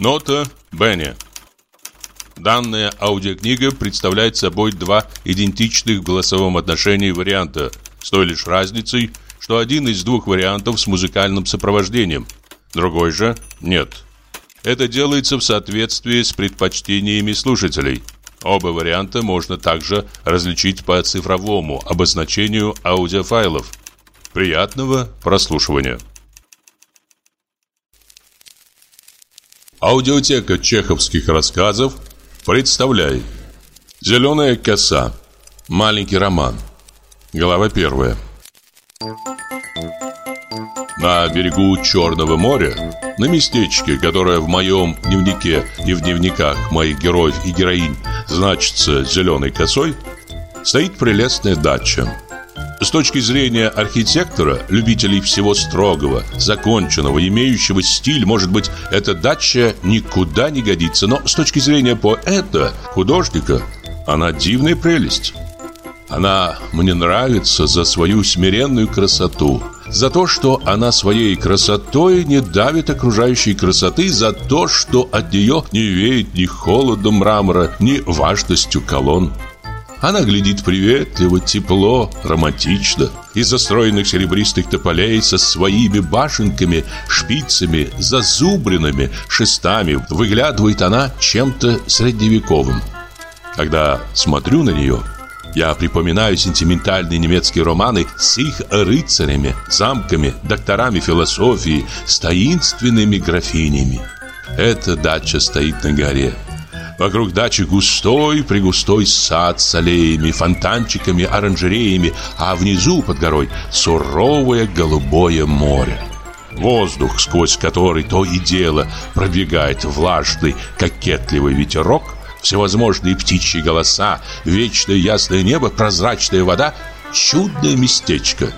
Нота Бенни. Данная аудиокнига представляет собой два идентичных в голосовом отношении варианта, с той лишь разницей, что один из двух вариантов с музыкальным сопровождением, другой же нет. Это делается в соответствии с предпочтениями слушателей. Оба варианта можно также различить по цифровому обозначению аудиофайлов. Приятного прослушивания! Аудиотека чеховских рассказов представляет «Зеленая коса. Маленький роман». Глава первая. На берегу Черного моря, на местечке, которое в моем дневнике и в дневниках моих героев и героинь значится зеленой косой, стоит прелестная дача. С точки зрения архитектора, любителей всего строгого, законченного, имеющего стиль, может быть, эта дача никуда не годится, но с точки зрения поэта, художника, она дивная прелесть. Она мне нравится за свою смиренную красоту, за то, что она своей красотой не давит окружающей красоты, за то, что от нее не веет ни холодом мрамора, ни важностью колонн. Она глядит приветливо, тепло, романтично. Из застроенных серебристых тополей со своими башенками, шпицами, зазубринами, шестами выглядывает она чем-то средневековым. Когда смотрю на нее, я припоминаю сентиментальные немецкие романы с их рыцарями, замками, докторами философии, с таинственными графинями. Эта дача стоит на горе. Вокруг дачи густой, пригустой сад с аллеями, фонтанчиками, оранжереями, а внизу под горой суровое голубое море. Воздух, сквозь который то и дело пробегает влажный, кокетливый ветерок, всевозможные птичьи голоса, вечное ясное небо, прозрачная вода — чудное местечко.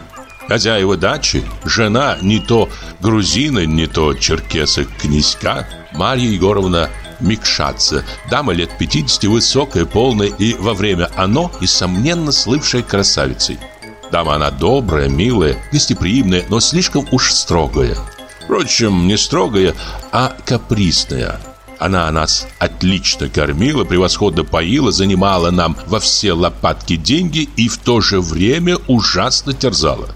Хозяева дачи, жена не то грузина, не то черкеса-князька, Марья Егоровна Микшадзе, дама лет 50, высокая, полная и во время оно, несомненно, слывшая красавицей. Дама она добрая, милая, гостеприимная, но слишком уж строгая. Впрочем, не строгая, а капризная. Она нас отлично кормила, превосходно поила, занимала нам во все лопатки деньги и в то же время ужасно терзала.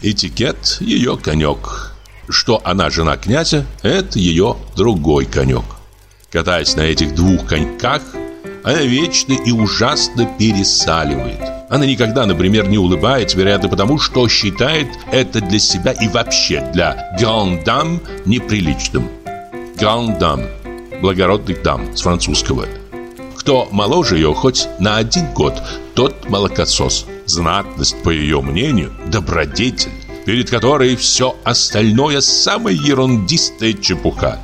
Этикет – ее конек. Что она жена князя – это ее другой конек. Катаясь на этих двух коньках, она вечно и ужасно пересаливает. Она никогда, например, не улыбается, вероятно, потому что считает это для себя и вообще для грандам неприличным. Грандам – благородных дам с французского. Кто моложе ее хоть на один год, тот молокосос. Знатность, по ее мнению, добродетель, перед которой все остальное самая ерундистая чепуха.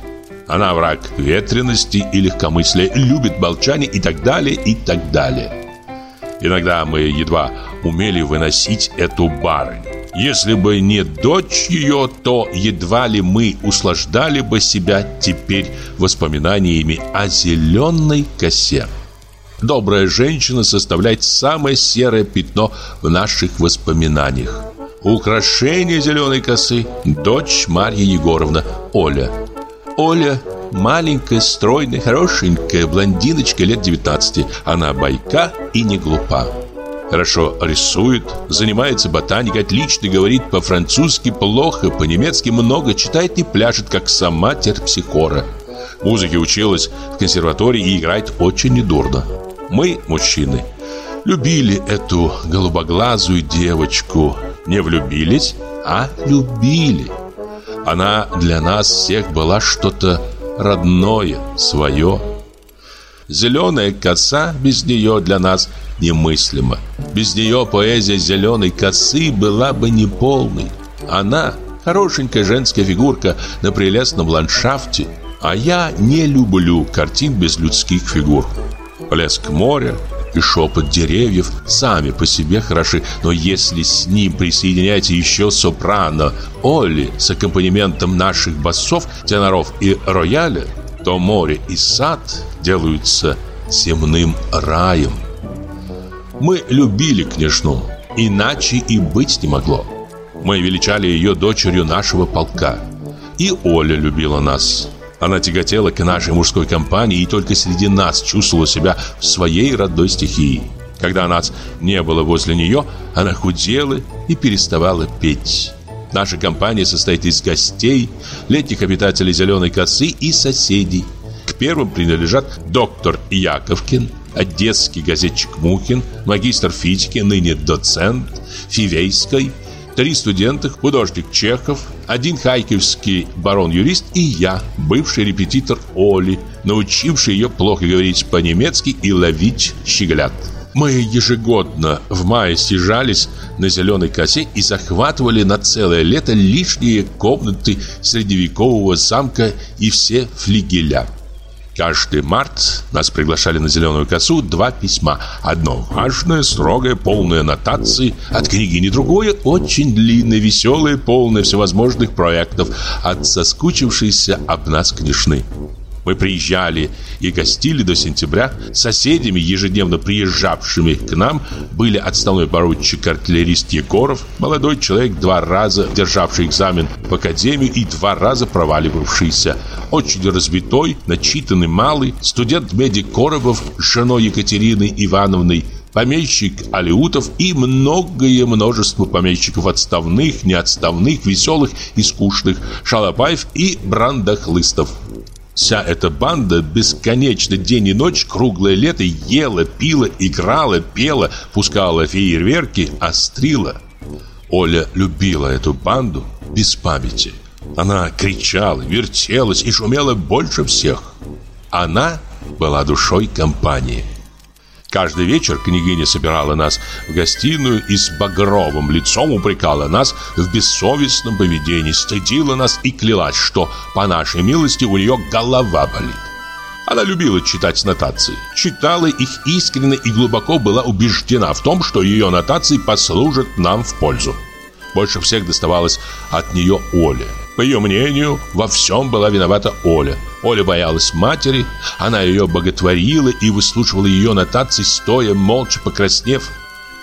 Она враг ветренности и легкомыслия, любит молчание и так далее, и так далее. Иногда мы едва умели выносить эту барыню. Если бы не дочь ее, то едва ли мы услаждали бы себя теперь воспоминаниями о зеленой косе. Добрая женщина составляет самое серое пятно в наших воспоминаниях. Украшение зеленой косы – дочь Марья Егоровна, Оля – Оля маленькая, стройная, хорошенькая блондиночка лет 19. Она бойка и не глупа. Хорошо рисует, занимается ботаникой, отлично говорит по-французски, плохо, по-немецки много, читает и пляшет, как сама терпсихора. Музыке училась в консерватории и играет очень недурно. Мы, мужчины, любили эту голубоглазую девочку. Не влюбились, а любили. Она для нас всех была что-то родное, свое. Зеленая коса без нее для нас немыслима. Без нее поэзия зеленой косы была бы неполной. Она хорошенькая женская фигурка на прелестном ландшафте, а я не люблю картин без людских фигур. Плеск моря, и шепот деревьев сами по себе хороши, но если с ним присоединяете еще сопрано Олли с аккомпанементом наших басов, теноров и рояля, то море и сад делаются земным раем. Мы любили княжну, иначе и быть не могло. Мы величали ее дочерью нашего полка. И Оля любила нас. Она тяготела к нашей мужской компании и только среди нас чувствовала себя в своей родной стихии. Когда нас не было возле нее, она худела и переставала петь. Наша компания состоит из гостей, летних обитателей Зеленой косы и соседей. К первым принадлежат доктор Яковкин, одесский газетчик Мухин, магистр физики, ныне доцент Фивейской, три студента, художник Чехов, один хайкевский барон-юрист и я, бывший репетитор Оли, научивший ее плохо говорить по-немецки и ловить щеглят. Мы ежегодно в мае съезжались на зеленой косе и захватывали на целое лето лишние комнаты средневекового замка и все флигеля. Каждый март нас приглашали на зеленую косу два письма. Одно важное, строгое, полное нотации от княгини. Другое очень длинное, веселое, полное всевозможных проектов от соскучившейся об нас княжны. Мы приезжали и гостили до сентября. Соседями, ежедневно приезжавшими к нам, были отставной поручик-артиллерист Егоров, молодой человек, два раза державший экзамен в академию и два раза проваливавшийся, очень разбитой, начитанный малый, студент-медик Коробов с женой Екатериной Ивановной, помещик Алиутов и многое множество помещиков отставных, неотставных, веселых и скучных, Шалопаев и Брандахлыстов. Вся эта банда бесконечно день и ночь, круглое лето ела, пила, играла, пела, пускала фейерверки, острила. Оля любила эту банду без памяти. Она кричала, вертелась и шумела больше всех. Она была душой компании. Каждый вечер княгиня собирала нас в гостиную и с багровым лицом упрекала нас в бессовестном поведении, стыдила нас и клялась, что, по нашей милости, у нее голова болит. Она любила читать нотации, читала их искренне и глубоко была убеждена в том, что ее нотации послужат нам в пользу. Больше всех доставалось от нее Оле. По ее мнению, во всем была виновата Оля. Оля боялась матери, она ее боготворила и выслушивала ее нотации, стоя, молча покраснев.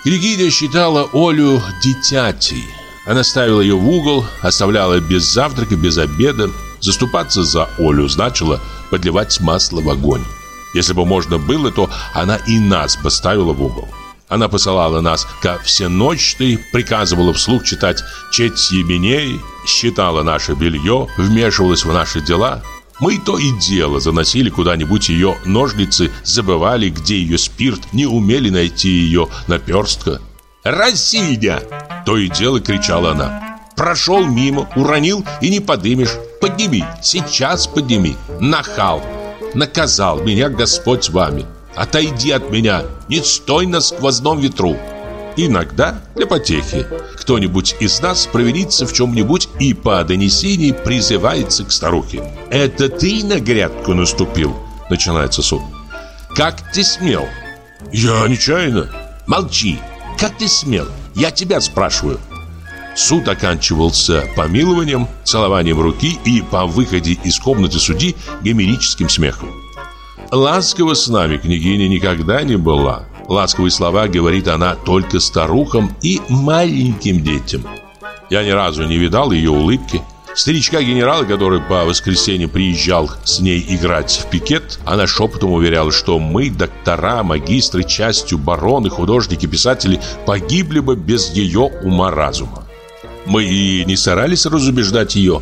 Княгиня считала Олю дитятей. Она ставила ее в угол, оставляла без завтрака, без обеда. Заступаться за Олю значило подливать масло в огонь. Если бы можно было, то она и нас поставила в угол. Она посылала нас ко всеночной, приказывала вслух читать четь еменей, считала наше белье, вмешивалась в наши дела. Мы то и дело заносили куда-нибудь ее ножницы, забывали, где ее спирт, не умели найти ее наперстка. «Россия!» – то и дело кричала она. «Прошел мимо, уронил и не подымешь. Подними, сейчас подними. Нахал! Наказал меня Господь вами. Отойди от меня, не стой на сквозном ветру!» Иногда, для потехи, кто-нибудь из нас провинится в чем-нибудь и по донесении призывается к старухе. «Это ты на грядку наступил?» Начинается суд. «Как ты смел?» «Я нечаянно». «Молчи! Как ты смел? Я тебя спрашиваю». Суд оканчивался помилованием, целованием руки и по выходе из комнаты судьи гомерическим смехом. Ласкова с нами княгиня никогда не была. Ласковые слова говорит она только старухам и маленьким детям. Я ни разу не видал ее улыбки. Старичка-генерала, который по воскресенье приезжал с ней играть в пикет, она шепотом уверяла, что мы, доктора, магистры, частью бароны, художники, писатели, погибли бы без ее ума-разума. Мы и не старались разубеждать ее.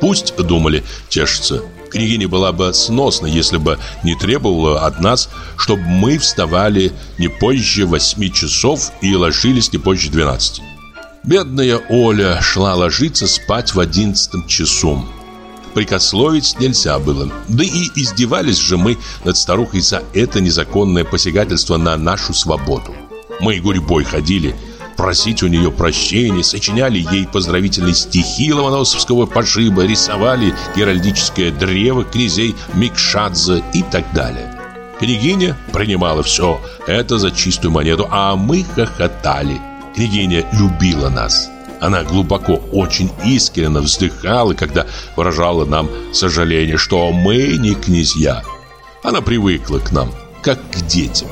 Пусть, думали, чешется, Княгиня была бы сносна, если бы не требовала от нас, чтобы мы вставали не позже восьми часов и ложились не позже двенадцати. Бедная Оля шла ложиться спать в одиннадцатом часу. Прикословить нельзя было. Да и издевались же мы над старухой за это незаконное посягательство на нашу свободу. Мы гурьбой ходили – просить у нее прощения, сочиняли ей поздравительные стихи Ломоносовского пошиба, рисовали геральдическое древо князей Микшадзе и так далее. Княгиня принимала все это за чистую монету, а мы хохотали. Княгиня любила нас. Она глубоко, очень искренне вздыхала, когда выражала нам сожаление, что мы не князья. Она привыкла к нам, как к детям.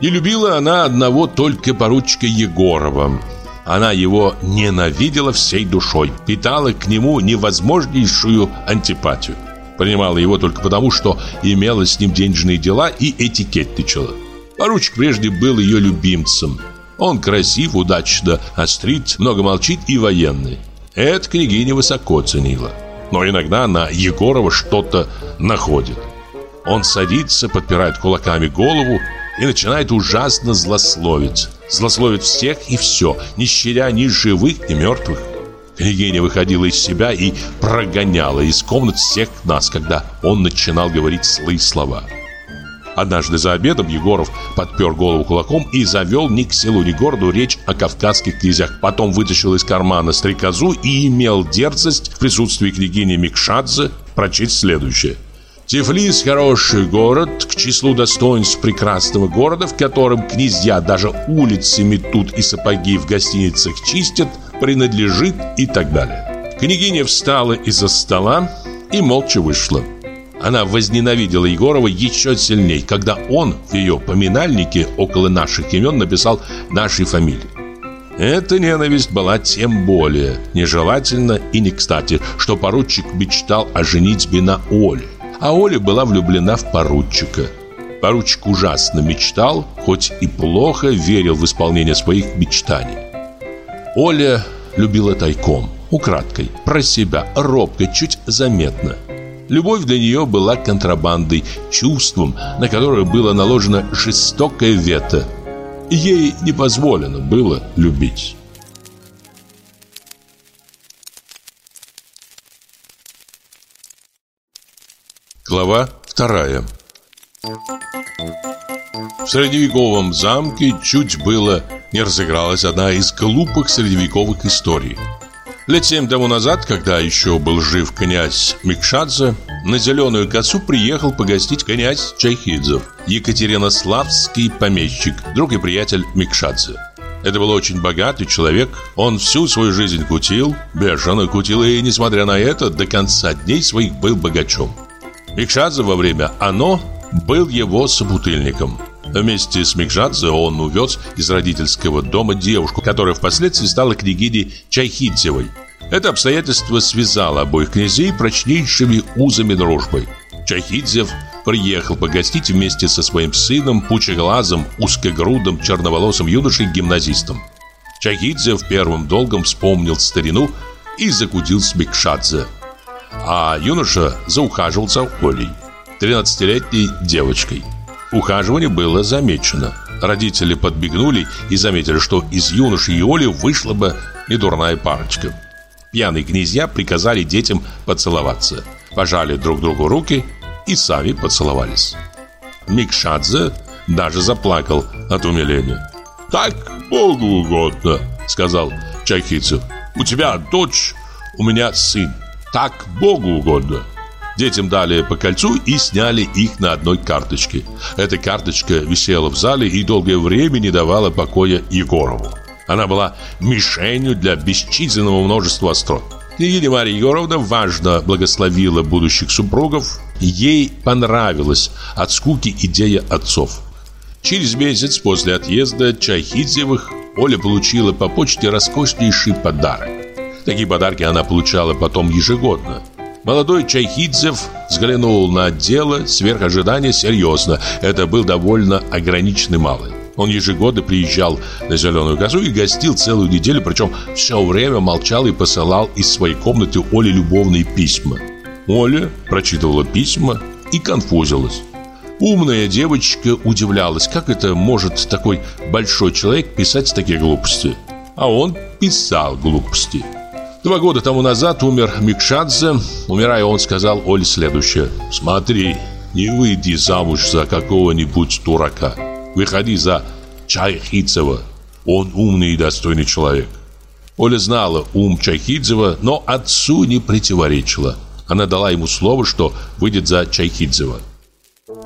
Не любила она одного только поручика Егорова. Она его ненавидела всей душой, питала к нему невозможнейшую антипатию. Принимала его только потому, что имела с ним денежные дела и этикетничала. Поручик прежде был ее любимцем. Он красив, удачно острит, много молчит и военный. Это княгиня высоко ценила. Но иногда на Егорова что-то находит. Он садится, подпирает кулаками голову и начинает ужасно злословить. Злословит всех и все, не щадя ни живых, ни мертвых. Княгиня выходила из себя и прогоняла из комнат всех нас, когда он начинал говорить злые слова. Однажды за обедом Егоров подпер голову кулаком и завел ни к селу, ни к городу речь о кавказских князях. Потом вытащил из кармана стрекозу и имел дерзость в присутствии княгини Микшадзе прочесть следующее. Тифлис – хороший город, к числу достоинств прекрасного города, в котором князья даже улицы метут и сапоги в гостиницах чистят, принадлежит и так далее. Княгиня встала из-за стола и молча вышла. Она возненавидела Егорова еще сильней, когда он в ее поминальнике около наших имен написал нашей фамилии. Эта ненависть была тем более нежелательна и не кстати, что поручик мечтал о женитьбе на Оле а Оля была влюблена в поручика. Поручик ужасно мечтал, хоть и плохо верил в исполнение своих мечтаний. Оля любила тайком, украдкой, про себя, робко, чуть заметно. Любовь для нее была контрабандой, чувством, на которое было наложено жестокое вето. Ей не позволено было любить. Глава вторая В средневековом замке чуть было не разыгралась одна из глупых средневековых историй. Лет семь тому назад, когда еще был жив князь Микшадзе, на Зеленую косу приехал погостить князь Чайхидзев, Екатеринославский помещик, друг и приятель Микшадзе. Это был очень богатый человек. Он всю свою жизнь кутил, бешено кутил, и, несмотря на это, до конца дней своих был богачом. Микшадзе во время «Оно» был его собутыльником. Вместе с Микшадзе он увез из родительского дома девушку, которая впоследствии стала княгиней Чайхидзевой. Это обстоятельство связало обоих князей прочнейшими узами дружбы. Чайхидзев приехал погостить вместе со своим сыном, пучеглазым, узкогрудым, черноволосым юношей-гимназистом. Чайхидзев первым долгом вспомнил старину и закудил с Микшадзе – а юноша заухаживал за Олей, 13-летней девочкой. Ухаживание было замечено. Родители подбегнули и заметили, что из юноши и Оли вышла бы недурная парочка. Пьяные князья приказали детям поцеловаться, пожали друг другу руки и сами поцеловались. Микшадзе даже заплакал от умиления. «Так Богу угодно», — сказал Чайхицев. «У тебя дочь, у меня сын. Так Богу угодно. Детям дали по кольцу и сняли их на одной карточке. Эта карточка висела в зале и долгое время не давала покоя Егорову. Она была мишенью для бесчисленного множества острот. Княгиня Марья Егоровна важно благословила будущих супругов. Ей понравилась от скуки идея отцов. Через месяц после отъезда Чайхидзевых Оля получила по почте роскошнейший подарок. Такие подарки она получала потом ежегодно. Молодой Чайхидзев взглянул на дело сверх ожидания серьезно. Это был довольно ограниченный малый. Он ежегодно приезжал на Зеленую козу и гостил целую неделю, причем все время молчал и посылал из своей комнаты Оле любовные письма. Оля прочитывала письма и конфузилась. Умная девочка удивлялась, как это может такой большой человек писать такие глупости. А он писал глупости. Два года тому назад умер Микшадзе. Умирая, он сказал Оле следующее. «Смотри, не выйди замуж за какого-нибудь дурака. Выходи за Чайхидзева. Он умный и достойный человек». Оля знала ум Чайхидзева, но отцу не противоречила. Она дала ему слово, что выйдет за Чайхидзева.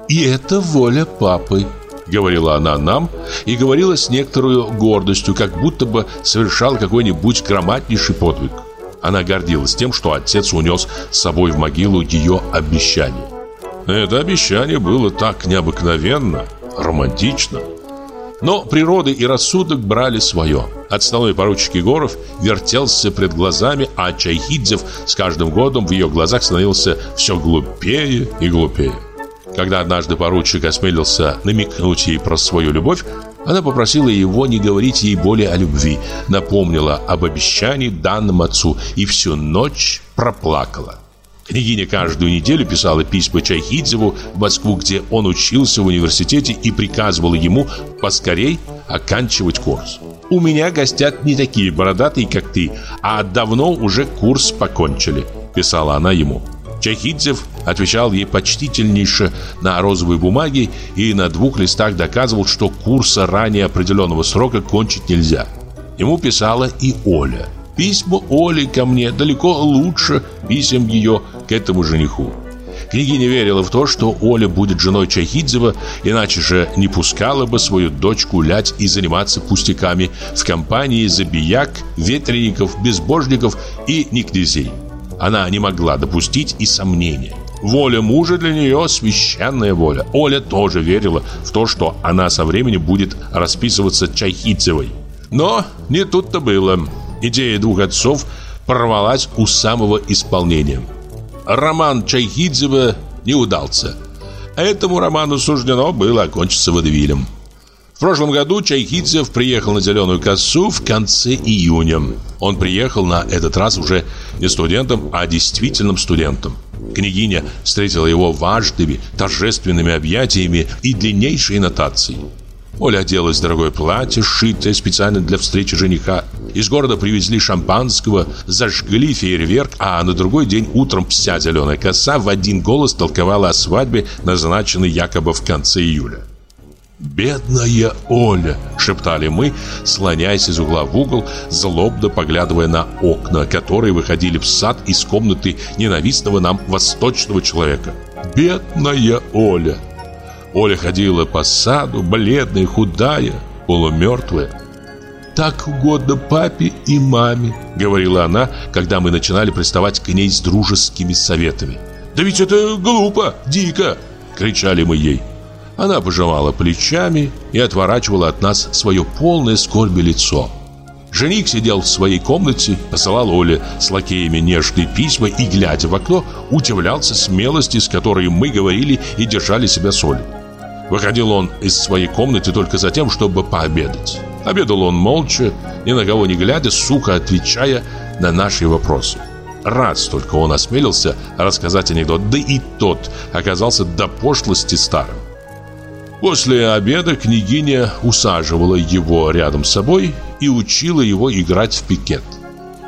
«И это воля папы», — говорила она нам, и говорила с некоторой гордостью, как будто бы совершал какой-нибудь громаднейший подвиг. Она гордилась тем, что отец унес с собой в могилу ее обещание. Это обещание было так необыкновенно, романтично. Но природа и рассудок брали свое. Отставной поручик Егоров вертелся пред глазами, а Чайхидзев с каждым годом в ее глазах становился все глупее и глупее. Когда однажды поручик осмелился намекнуть ей про свою любовь, она попросила его не говорить ей более о любви, напомнила об обещании данным отцу и всю ночь проплакала. Княгиня каждую неделю писала письма Чайхидзеву в Москву, где он учился в университете и приказывала ему поскорей оканчивать курс. «У меня гостят не такие бородатые, как ты, а давно уже курс покончили», – писала она ему. Чайхидзев отвечал ей почтительнейше на розовой бумаге и на двух листах доказывал, что курса ранее определенного срока кончить нельзя. Ему писала и Оля. Письма Оли ко мне далеко лучше писем ее к этому жениху. Княгиня верила в то, что Оля будет женой Чайхидзева, иначе же не пускала бы свою дочь гулять и заниматься пустяками в компании забияк, ветреников, безбожников и никнязей. Она не могла допустить и сомнения. Воля мужа для нее священная воля. Оля тоже верила в то, что она со временем будет расписываться Чайхидзевой. Но не тут-то было. Идея двух отцов прорвалась у самого исполнения. Роман Чайхидзева не удался. Этому роману суждено было окончиться водевилем. В прошлом году Чайхидзев приехал на Зеленую косу в конце июня. Он приехал на этот раз уже не студентом, а действительным студентом. Княгиня встретила его важными, торжественными объятиями и длиннейшей нотацией. Оля оделась в дорогое платье, сшитое специально для встречи жениха. Из города привезли шампанского, зажгли фейерверк, а на другой день утром вся зеленая коса в один голос толковала о свадьбе, назначенной якобы в конце июля. «Бедная Оля!» – шептали мы, слоняясь из угла в угол, злобно поглядывая на окна, которые выходили в сад из комнаты ненавистного нам восточного человека. «Бедная Оля!» Оля ходила по саду, бледная, худая, полумертвая. «Так угодно папе и маме», — говорила она, когда мы начинали приставать к ней с дружескими советами. «Да ведь это глупо, дико!» — кричали мы ей. Она пожимала плечами и отворачивала от нас свое полное скорби лицо. Жених сидел в своей комнате, посылал Оле с лакеями нежные письма и, глядя в окно, удивлялся смелости, с которой мы говорили и держали себя с. Выходил он из своей комнаты только за тем, чтобы пообедать. Обедал он молча, ни на кого не глядя, сухо отвечая на наши вопросы. Раз только он осмелился рассказать анекдот, да и тот оказался до пошлости старым. После обеда княгиня усаживала его рядом с собой и учила его играть в пикет.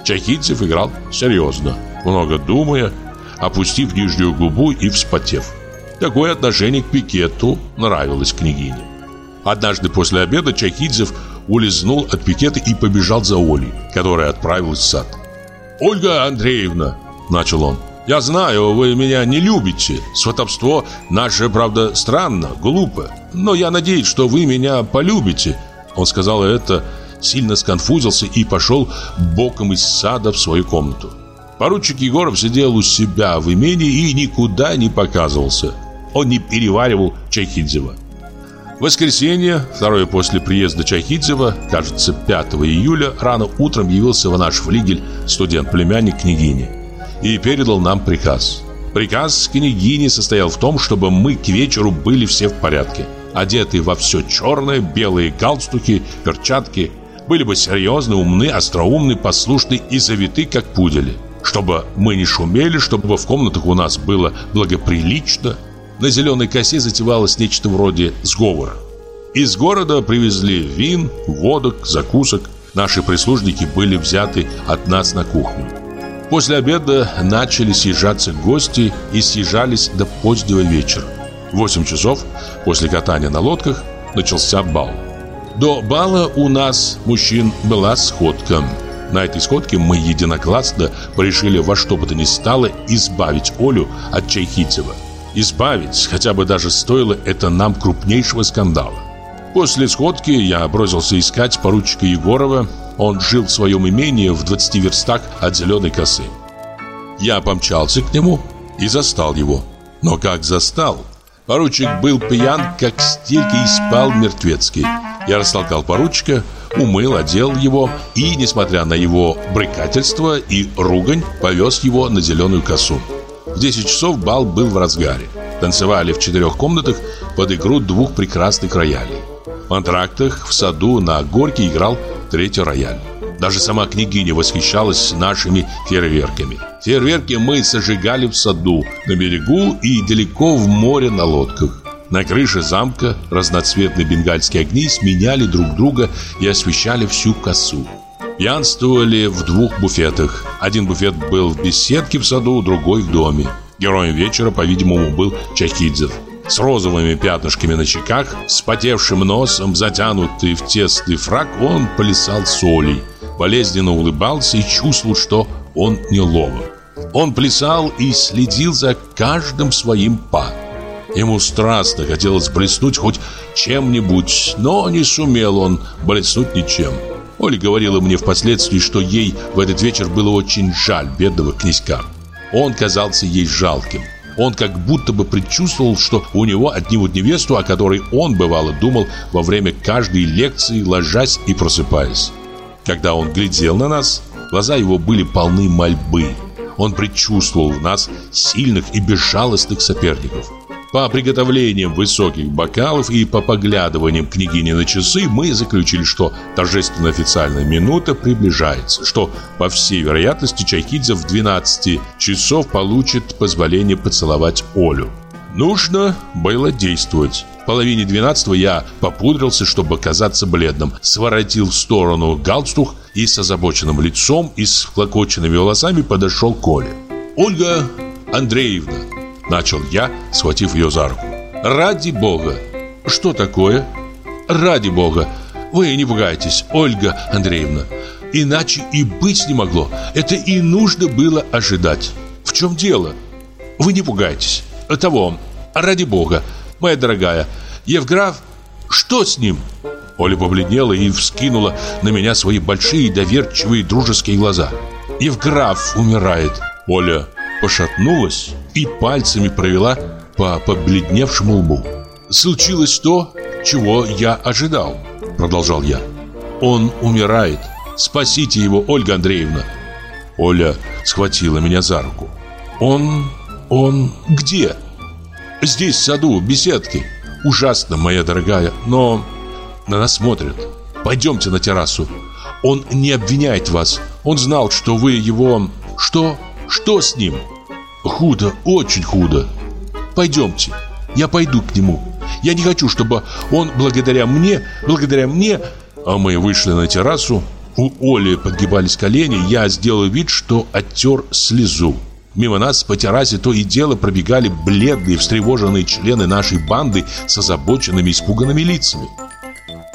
Чахидзев играл серьезно, много думая, опустив нижнюю губу и вспотев. Такое отношение к пикету нравилось княгине. Однажды после обеда Чахидзев улизнул от пикета и побежал за Олей, которая отправилась в сад. «Ольга Андреевна!» – начал он. Я знаю, вы меня не любите. Сватовство наше, правда, странно, глупо. Но я надеюсь, что вы меня полюбите. Он сказал это, сильно сконфузился и пошел боком из сада в свою комнату. Поручик Егоров сидел у себя в имении и никуда не показывался. Он не переваривал Чайхидзева. Воскресенье, второе после приезда Чайхидзева, кажется, 5 июля, рано утром явился в наш флигель студент-племянник княгини и передал нам приказ. Приказ княгини состоял в том, чтобы мы к вечеру были все в порядке. Одеты во все черное, белые галстуки, перчатки. Были бы серьезны, умны, остроумны, послушны и завиты, как пудели. Чтобы мы не шумели, чтобы в комнатах у нас было благоприлично. На зеленой косе затевалось нечто вроде сговора. Из города привезли вин, водок, закусок. Наши прислужники были взяты от нас на кухню. После обеда начали съезжаться гости и съезжались до позднего вечера. В 8 часов после катания на лодках начался бал. До бала у нас, мужчин, была сходка. На этой сходке мы единогласно решили во что бы то ни стало избавить Олю от Чайхидзева. Избавить, хотя бы даже стоило это нам крупнейшего скандала. После сходки я бросился искать поручика Егорова, он жил в своем имении в 20 верстах от Зеленой косы. Я помчался к нему и застал его. Но как застал? Поручик был пьян, как стелька, и спал мертвецкий. Я растолкал поручика, умыл, одел его и, несмотря на его брыкательство и ругань, повез его на зеленую косу. В 10 часов бал был в разгаре. Танцевали в четырех комнатах под игру двух прекрасных роялей. В антрактах в саду на горке играл третий рояль. Даже сама княгиня восхищалась нашими фейерверками. Фейерверки мы сожигали в саду, на берегу и далеко в море на лодках. На крыше замка разноцветные бенгальские огни сменяли друг друга и освещали всю косу. Пьянствовали в двух буфетах. Один буфет был в беседке в саду, другой в доме. Героем вечера, по-видимому, был Чахидзев. С розовыми пятнышками на щеках, с потевшим носом, затянутый в тесный фраг, он плясал солей болезненно улыбался и чувствовал, что он неловок. Он плясал и следил за каждым своим па. Ему страстно хотелось блеснуть хоть чем-нибудь, но не сумел он блеснуть ничем. Оля говорила мне впоследствии, что ей в этот вечер было очень жаль бедного князька. Он казался ей жалким. Он как будто бы предчувствовал, что у него отнимут невесту, о которой он, бывало, думал во время каждой лекции, ложась и просыпаясь. Когда он глядел на нас, глаза его были полны мольбы. Он предчувствовал в нас сильных и безжалостных соперников. По приготовлениям высоких бокалов и по поглядываниям княгини на часы мы заключили, что торжественно официальная минута приближается, что, по всей вероятности, Чайкидзе в 12 часов получит позволение поцеловать Олю. Нужно было действовать. В половине двенадцатого я попудрился, чтобы казаться бледным, своротил в сторону галстук и с озабоченным лицом и с вклокоченными волосами подошел к Оле. «Ольга Андреевна», — начал я, схватив ее за руку. «Ради бога!» «Что такое?» «Ради бога! Вы не пугайтесь, Ольга Андреевна. Иначе и быть не могло. Это и нужно было ожидать. В чем дело? Вы не пугайтесь. Того, ради бога, моя дорогая, Евграф, что с ним?» Оля побледнела и вскинула на меня свои большие доверчивые дружеские глаза. «Евграф умирает!» Оля пошатнулась и пальцами провела по побледневшему лбу. «Случилось то, чего я ожидал», — продолжал я. «Он умирает. Спасите его, Ольга Андреевна». Оля схватила меня за руку. «Он... он где?» Здесь, в саду, в беседке. Ужасно, моя дорогая, но на нас смотрят. Пойдемте на террасу. Он не обвиняет вас. Он знал, что вы его... Что? Что с ним? Худо, очень худо. Пойдемте. Я пойду к нему. Я не хочу, чтобы он благодаря мне, благодаря мне... А мы вышли на террасу. У Оли подгибались колени. Я сделал вид, что оттер слезу. Мимо нас по террасе то и дело пробегали бледные, встревоженные члены нашей банды с озабоченными, испуганными лицами.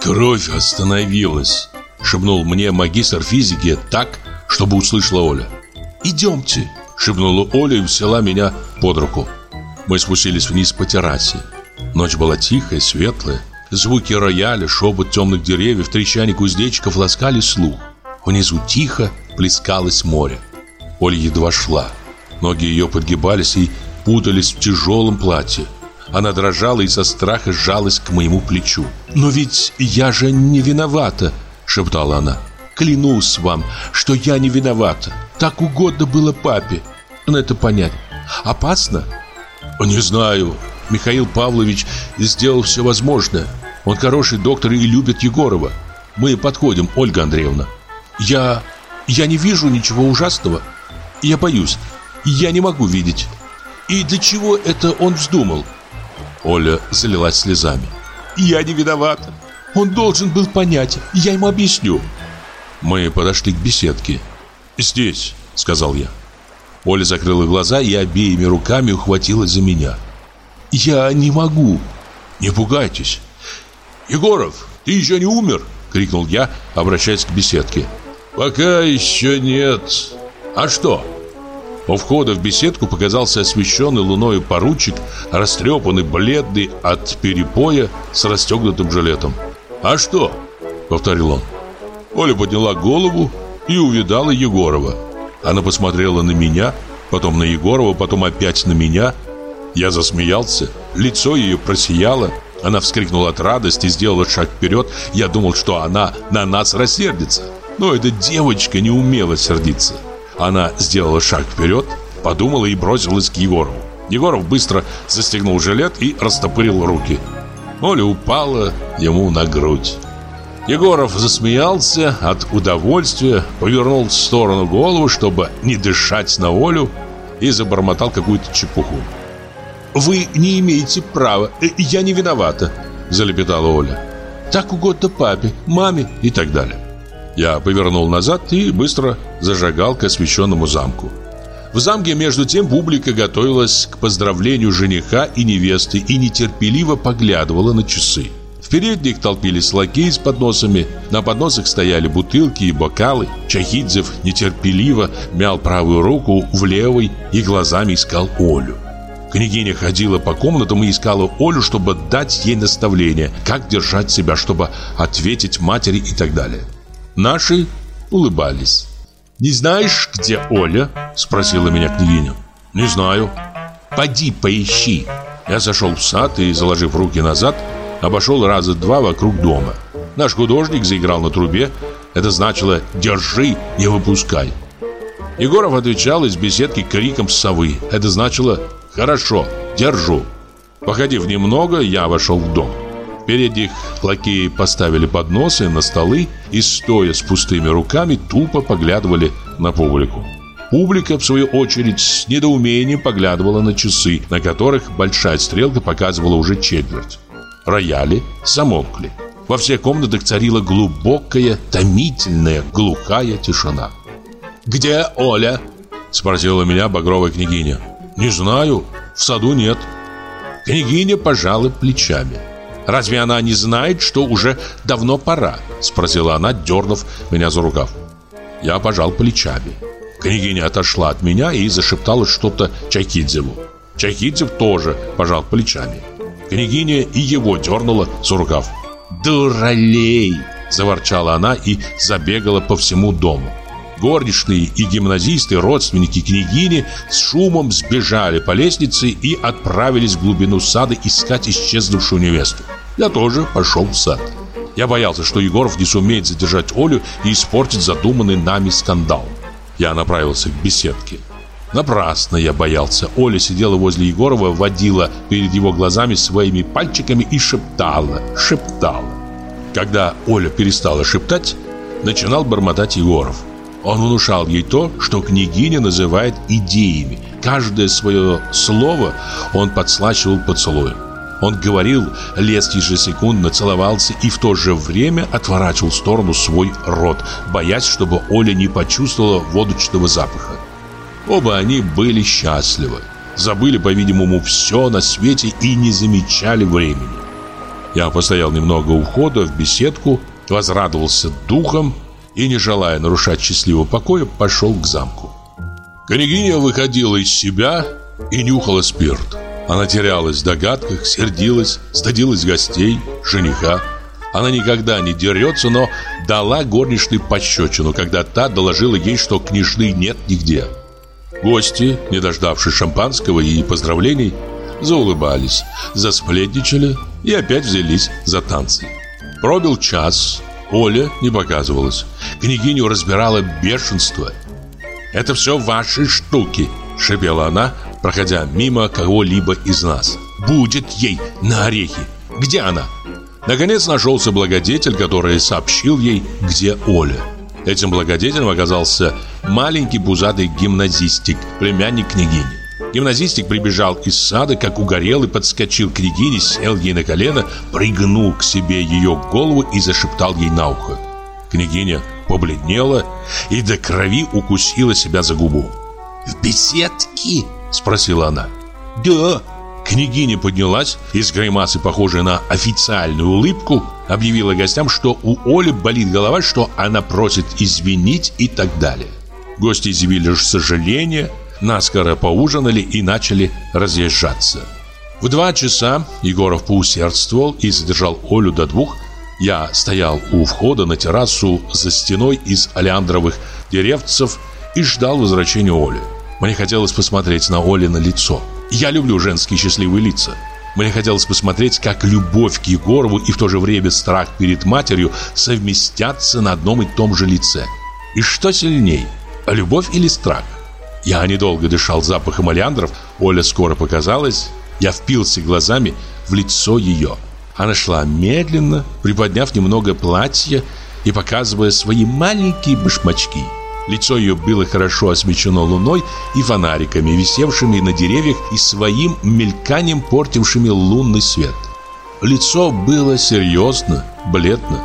«Кровь остановилась», — шепнул мне магистр физики так, чтобы услышала Оля. «Идемте», — шепнула Оля и взяла меня под руку. Мы спустились вниз по террасе. Ночь была тихая, светлая. Звуки рояля, шепот темных деревьев, трещание кузнечиков ласкали слух. Внизу тихо плескалось море. Оля едва шла. Ноги ее подгибались и путались в тяжелом платье. Она дрожала и со страха сжалась к моему плечу. «Но ведь я же не виновата!» — шептала она. «Клянусь вам, что я не виновата. Так угодно было папе. Но это понять. Опасно?» «Не знаю. Михаил Павлович сделал все возможное. Он хороший доктор и любит Егорова. Мы подходим, Ольга Андреевна. Я... я не вижу ничего ужасного. Я боюсь. Я не могу видеть. И для чего это он вздумал? Оля залилась слезами. Я не виновата. Он должен был понять. Я ему объясню. Мы подошли к беседке. «Здесь», — сказал я. Оля закрыла глаза и обеими руками ухватилась за меня. «Я не могу». «Не пугайтесь». «Егоров, ты еще не умер?» — крикнул я, обращаясь к беседке. «Пока еще нет. А что?» У входа в беседку показался освещенный луною поручик, растрепанный, бледный от перепоя с расстегнутым жилетом. «А что?» — повторил он. Оля подняла голову и увидала Егорова. Она посмотрела на меня, потом на Егорова, потом опять на меня. Я засмеялся, лицо ее просияло. Она вскрикнула от радости, сделала шаг вперед. Я думал, что она на нас рассердится. Но эта девочка не умела сердиться. Она сделала шаг вперед, подумала и бросилась к Егорову. Егоров быстро застегнул жилет и растопырил руки. Оля упала ему на грудь. Егоров засмеялся от удовольствия, повернул в сторону голову, чтобы не дышать на Олю, и забормотал какую-то чепуху. «Вы не имеете права, э, я не виновата», – залепетала Оля. «Так угодно папе, маме и так далее». Я повернул назад и быстро зажигал к освещенному замку. В замке, между тем, публика готовилась к поздравлению жениха и невесты и нетерпеливо поглядывала на часы. Передних толпились лакеи с подносами, на подносах стояли бутылки и бокалы. Чахидзев нетерпеливо мял правую руку в левой и глазами искал Олю. Княгиня ходила по комнатам и искала Олю, чтобы дать ей наставление, как держать себя, чтобы ответить матери и так далее. Наши улыбались. «Не знаешь, где Оля?» – спросила меня княгиня. «Не знаю». «Поди поищи». Я зашел в сад и, заложив руки назад, обошел раза два вокруг дома. Наш художник заиграл на трубе. Это значило «держи, не выпускай». Егоров отвечал из беседки криком совы. Это значило «хорошо, держу». Походив немного, я вошел в дом. Перед лакеи поставили подносы на столы и, стоя с пустыми руками, тупо поглядывали на публику. Публика, в свою очередь, с недоумением поглядывала на часы, на которых большая стрелка показывала уже четверть. Рояли замолкли. Во всех комнатах царила глубокая, томительная, глухая тишина. «Где Оля?» – спросила меня багровая княгиня. «Не знаю, в саду нет». Княгиня пожала плечами. Разве она не знает, что уже давно пора?» Спросила она, дернув меня за рукав. Я пожал плечами. Княгиня отошла от меня и зашептала что-то Чайкидзеву. Чайкидзев тоже пожал плечами. Княгиня и его дернула за рукав. «Дуралей!» – заворчала она и забегала по всему дому. Горничные и гимназисты, родственники княгини, с шумом сбежали по лестнице и отправились в глубину сада искать исчезнувшую невесту. Я тоже пошел в сад. Я боялся, что Егоров не сумеет задержать Олю и испортить задуманный нами скандал. Я направился к беседке. Напрасно я боялся. Оля сидела возле Егорова, водила перед его глазами своими пальчиками и шептала, шептала. Когда Оля перестала шептать, начинал бормотать Егоров. Он внушал ей то, что княгиня называет идеями. Каждое свое слово он подслащивал поцелуем. Он говорил, лез ежесекундно, целовался и в то же время отворачивал в сторону свой рот, боясь, чтобы Оля не почувствовала водочного запаха. Оба они были счастливы. Забыли, по-видимому, все на свете и не замечали времени. Я постоял немного у входа в беседку, возрадовался духом и, не желая нарушать счастливого покоя, пошел к замку. Княгиня выходила из себя и нюхала спирт. Она терялась в догадках, сердилась, стыдилась гостей, жениха. Она никогда не дерется, но дала горничной пощечину, когда та доложила ей, что княжны нет нигде. Гости, не дождавшись шампанского и поздравлений, заулыбались, засплетничали и опять взялись за танцы. Пробил час, Оля не показывалась. Княгиню разбирало бешенство. «Это все ваши штуки», — шепела она, проходя мимо кого-либо из нас. «Будет ей на орехи! Где она?» Наконец нашелся благодетель, который сообщил ей, где Оля. Этим благодетелем оказался маленький пузатый гимназистик, племянник княгини. Гимназистик прибежал из сада, как угорел, и подскочил к княгине, сел ей на колено, пригнул к себе ее голову и зашептал ей на ухо. Княгиня побледнела и до крови укусила себя за губу. «В беседке?» – спросила она. «Да». Княгиня поднялась и с похожей на официальную улыбку, объявила гостям, что у Оли болит голова, что она просит извинить и так далее. Гости изъявили лишь сожаление, наскоро поужинали и начали разъезжаться. В два часа Егоров поусердствовал и задержал Олю до двух. Я стоял у входа на террасу за стеной из олеандровых деревцев и ждал возвращения Оли. Мне хотелось посмотреть на Оли на лицо. Я люблю женские счастливые лица. Мне хотелось посмотреть, как любовь к Егорову и в то же время страх перед матерью совместятся на одном и том же лице. И что сильней, любовь или страх? Я недолго дышал запахом олеандров, Оля скоро показалась, я впился глазами в лицо ее. Она шла медленно, приподняв немного платье и показывая свои маленькие башмачки. Лицо ее было хорошо освещено луной и фонариками, висевшими на деревьях и своим мельканием портившими лунный свет. Лицо было серьезно, бледно.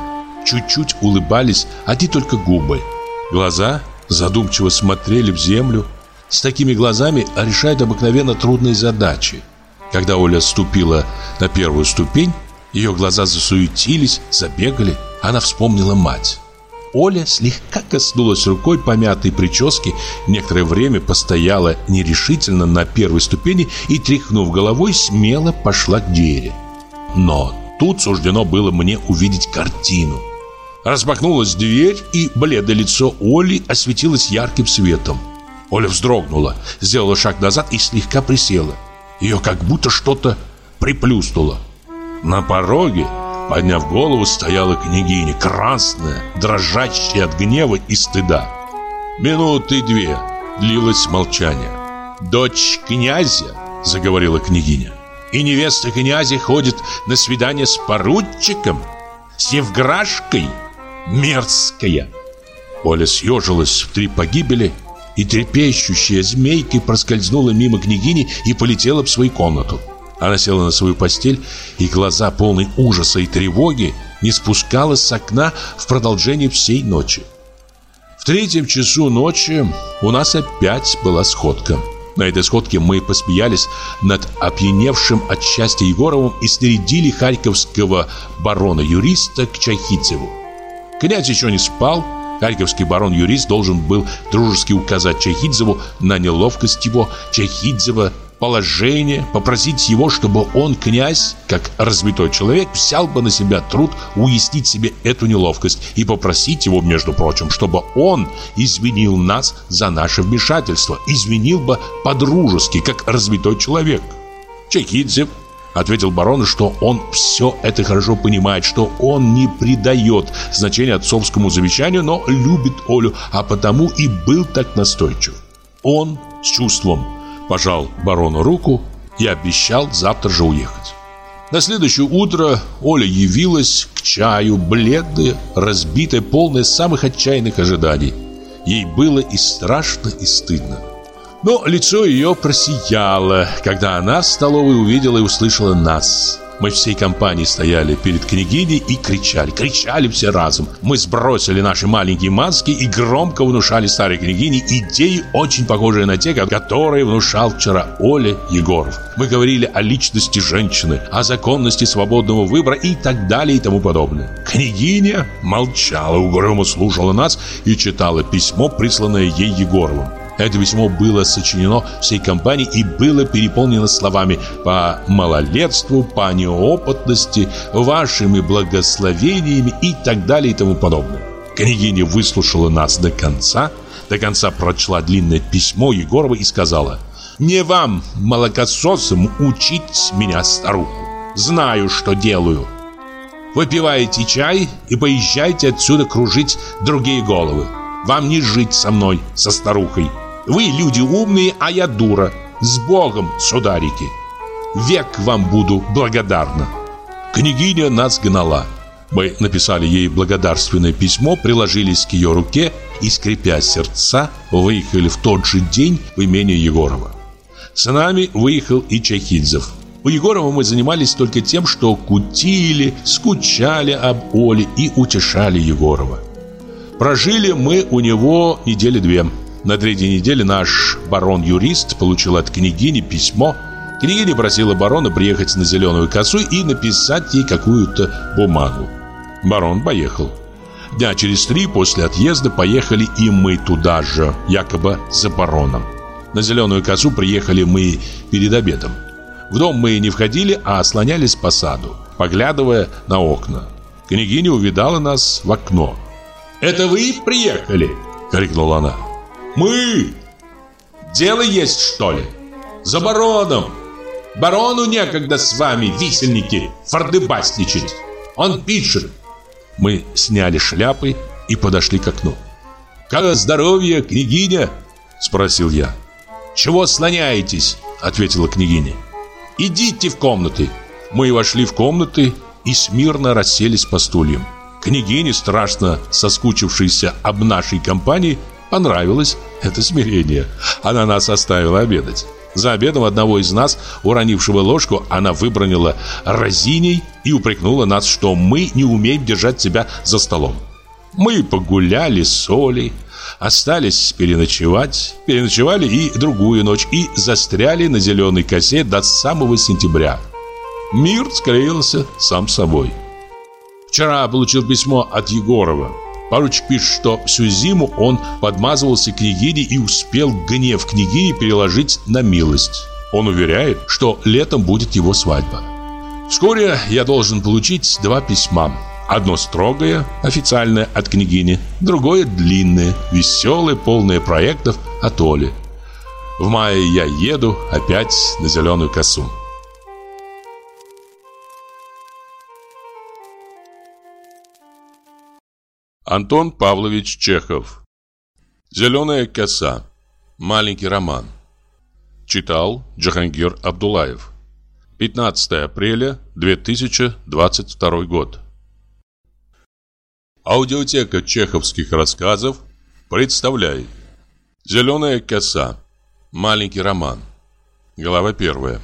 Чуть-чуть улыбались одни только губы. Глаза задумчиво смотрели в землю. С такими глазами решают обыкновенно трудные задачи. Когда Оля ступила на первую ступень, ее глаза засуетились, забегали. Она вспомнила мать. Оля слегка коснулась рукой помятой прически, некоторое время постояла нерешительно на первой ступени и, тряхнув головой, смело пошла к двери. Но тут суждено было мне увидеть картину. Распахнулась дверь, и бледное лицо Оли осветилось ярким светом. Оля вздрогнула, сделала шаг назад и слегка присела. Ее как будто что-то приплюснуло. На пороге Подняв голову, стояла княгиня, красная, дрожащая от гнева и стыда. Минуты две длилось молчание. «Дочь князя», — заговорила княгиня, «и невеста князя ходит на свидание с поручиком, с Евграшкой, мерзкая». Оля съежилась в три погибели и трепещущая змейкой проскользнула мимо княгини и полетела в свою комнату. Она села на свою постель, и глаза, полные ужаса и тревоги, не спускала с окна в продолжение всей ночи. В третьем часу ночи у нас опять была сходка. На этой сходке мы посмеялись над опьяневшим от счастья Егоровым и снарядили харьковского барона-юриста к Чайхидзеву. Князь еще не спал, Харьковский барон-юрист должен был дружески указать Чайхидзеву на неловкость его. Чайхидзева положение, попросить его, чтобы он, князь, как развитой человек, взял бы на себя труд уяснить себе эту неловкость и попросить его, между прочим, чтобы он извинил нас за наше вмешательство, извинил бы по-дружески, как развитой человек. Чекидзев ответил барону, что он все это хорошо понимает, что он не придает значения отцовскому завещанию, но любит Олю, а потому и был так настойчив. Он с чувством пожал барону руку и обещал завтра же уехать. На следующее утро Оля явилась к чаю, бледная, разбитая, полная самых отчаянных ожиданий. Ей было и страшно, и стыдно. Но лицо ее просияло, когда она в столовой увидела и услышала нас. Мы всей компанией стояли перед княгиней и кричали, кричали все разом. Мы сбросили наши маленькие маски и громко внушали старой княгине идеи, очень похожие на те, которые внушал вчера Оля Егоров. Мы говорили о личности женщины, о законности свободного выбора и так далее и тому подобное. Княгиня молчала, угрюмо слушала нас и читала письмо, присланное ей Егоровым. Это письмо было сочинено всей компанией и было переполнено словами «по малолетству, по неопытности, вашими благословениями» и так далее и тому подобное. Княгиня выслушала нас до конца, до конца прочла длинное письмо Егорова и сказала «Не вам, молокососам, учить меня, старуху. Знаю, что делаю. Выпивайте чай и поезжайте отсюда кружить другие головы. Вам не жить со мной, со старухой». Вы люди умные, а я дура. С Богом, сударики. Век вам буду благодарна. Княгиня нас гнала. Мы написали ей благодарственное письмо, приложились к ее руке и, скрипя сердца, выехали в тот же день в имение Егорова. С нами выехал и Чайхидзев. У Егорова мы занимались только тем, что кутили, скучали об Оле и утешали Егорова. Прожили мы у него недели две. На третьей неделе наш барон-юрист получил от княгини письмо. Княгиня просила барона приехать на Зеленую косу и написать ей какую-то бумагу. Барон поехал. Дня через три после отъезда поехали и мы туда же, якобы за бароном. На Зеленую косу приехали мы перед обедом. В дом мы не входили, а слонялись по саду, поглядывая на окна. Княгиня увидала нас в окно. «Это вы приехали?» — крикнула она. Мы! Дело есть, что ли? За бароном! Барону некогда с вами, висельники, фордыбасничать. Он пишет. Мы сняли шляпы и подошли к окну. «Как здоровье, княгиня?» – спросил я. «Чего слоняетесь?» – ответила княгиня. «Идите в комнаты». Мы вошли в комнаты и смирно расселись по стульям. Княгине, страшно соскучившейся об нашей компании, понравилось это смирение. Она нас оставила обедать. За обедом одного из нас, уронившего ложку, она выбронила разиней и упрекнула нас, что мы не умеем держать себя за столом. Мы погуляли соли, остались переночевать, переночевали и другую ночь, и застряли на зеленой косе до самого сентября. Мир склеился сам собой. Вчера получил письмо от Егорова. Поручик пишет, что всю зиму он подмазывался княгине и успел гнев княгини переложить на милость. Он уверяет, что летом будет его свадьба. Вскоре я должен получить два письма. Одно строгое, официальное от княгини, другое длинное, веселое, полное проектов от Оли. В мае я еду опять на Зеленую косу. Антон Павлович Чехов «Зеленая коса. Маленький роман». Читал Джахангир Абдулаев. 15 апреля 2022 год. Аудиотека чеховских рассказов представляет «Зеленая коса. Маленький роман». Глава первая.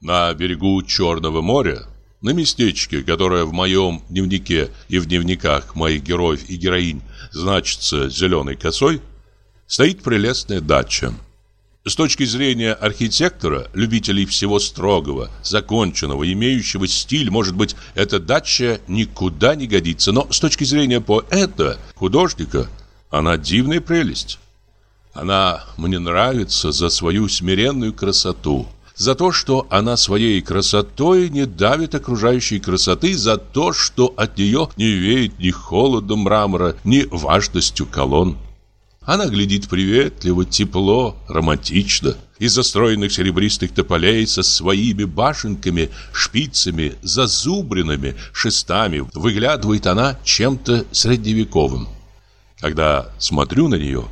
На берегу Черного моря, на местечке, которое в моем дневнике и в дневниках моих героев и героинь значится «Зеленой косой», стоит прелестная дача – с точки зрения архитектора, любителей всего строгого, законченного, имеющего стиль, может быть, эта дача никуда не годится, но с точки зрения поэта, художника, она дивная прелесть. Она мне нравится за свою смиренную красоту, за то, что она своей красотой не давит окружающей красоты, за то, что от нее не веет ни холодом мрамора, ни важностью колонн. Она глядит приветливо, тепло, романтично. Из застроенных серебристых тополей со своими башенками, шпицами, зазубринами, шестами выглядывает она чем-то средневековым. Когда смотрю на нее,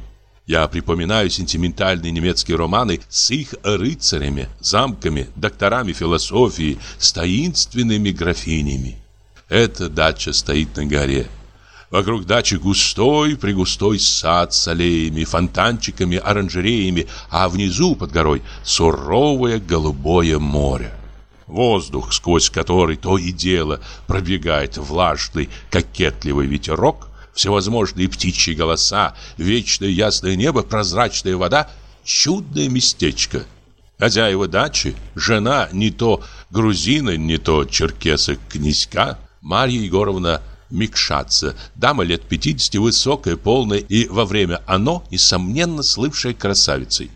я припоминаю сентиментальные немецкие романы с их рыцарями, замками, докторами философии, с таинственными графинями. Эта дача стоит на горе. Вокруг дачи густой, пригустой сад с аллеями, фонтанчиками, оранжереями, а внизу под горой суровое голубое море. Воздух, сквозь который то и дело пробегает влажный, кокетливый ветерок, всевозможные птичьи голоса, вечное ясное небо, прозрачная вода — чудное местечко. Хозяева дачи, жена не то грузина, не то черкеса-князька, Марья Егоровна Микшаться, дама лет 50, высокая, полная и во время оно, несомненно, слывшая красавицей.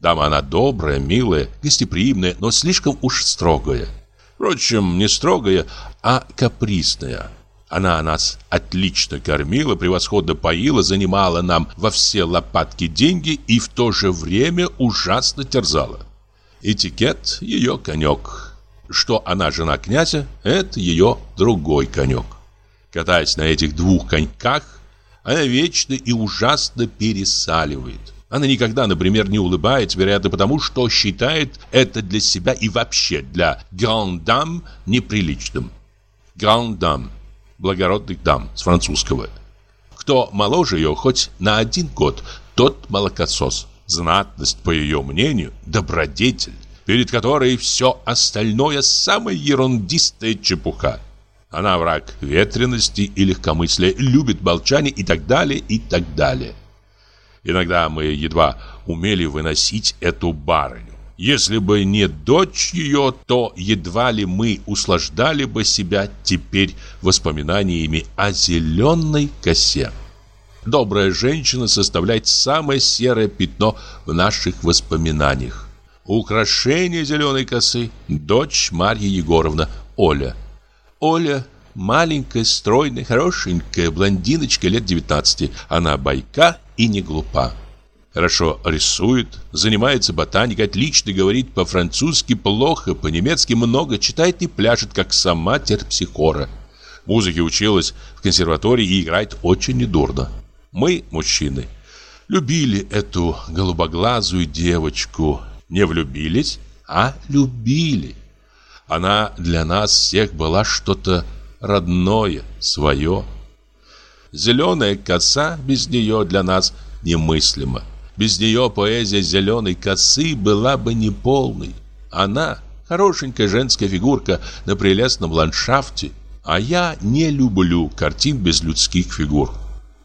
Дама она добрая, милая, гостеприимная, но слишком уж строгая. Впрочем, не строгая, а капризная. Она нас отлично кормила, превосходно поила, занимала нам во все лопатки деньги и в то же время ужасно терзала. Этикет – ее конек. Что она жена князя – это ее другой конек. Катаясь на этих двух коньках, она вечно и ужасно пересаливает. Она никогда, например, не улыбается, вероятно, потому что считает это для себя и вообще для грандам неприличным. Грандам – благородных дам с французского. Кто моложе ее хоть на один год, тот молокосос. Знатность, по ее мнению, добродетель, перед которой все остальное самая ерундистая чепуха. Она враг ветренности и легкомыслия, любит молчание и так далее, и так далее. Иногда мы едва умели выносить эту барыню. Если бы не дочь ее, то едва ли мы услаждали бы себя теперь воспоминаниями о зеленой косе. Добрая женщина составляет самое серое пятно в наших воспоминаниях. Украшение зеленой косы – дочь Марья Егоровна, Оля – Оля маленькая, стройная, хорошенькая блондиночка лет 19. Она бойка и не глупа. Хорошо рисует, занимается ботаникой, отлично говорит по-французски, плохо, по-немецки много, читает и пляшет, как сама терпсихора. Музыке училась в консерватории и играет очень недурно. Мы, мужчины, любили эту голубоглазую девочку. Не влюбились, а любили. Она для нас всех была что-то родное, свое. Зеленая коса без нее для нас немыслима. Без нее поэзия зеленой косы была бы неполной. Она – хорошенькая женская фигурка на прелестном ландшафте, а я не люблю картин без людских фигур.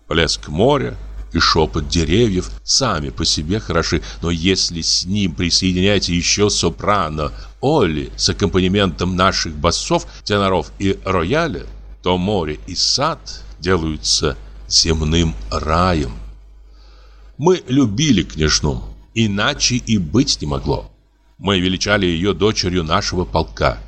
Плеск моря и шепот деревьев сами по себе хороши, но если с ним присоединяете еще сопрано Оли с аккомпанементом наших басов, теноров и рояля, то море и сад делаются земным раем. Мы любили княжну, иначе и быть не могло. Мы величали ее дочерью нашего полка.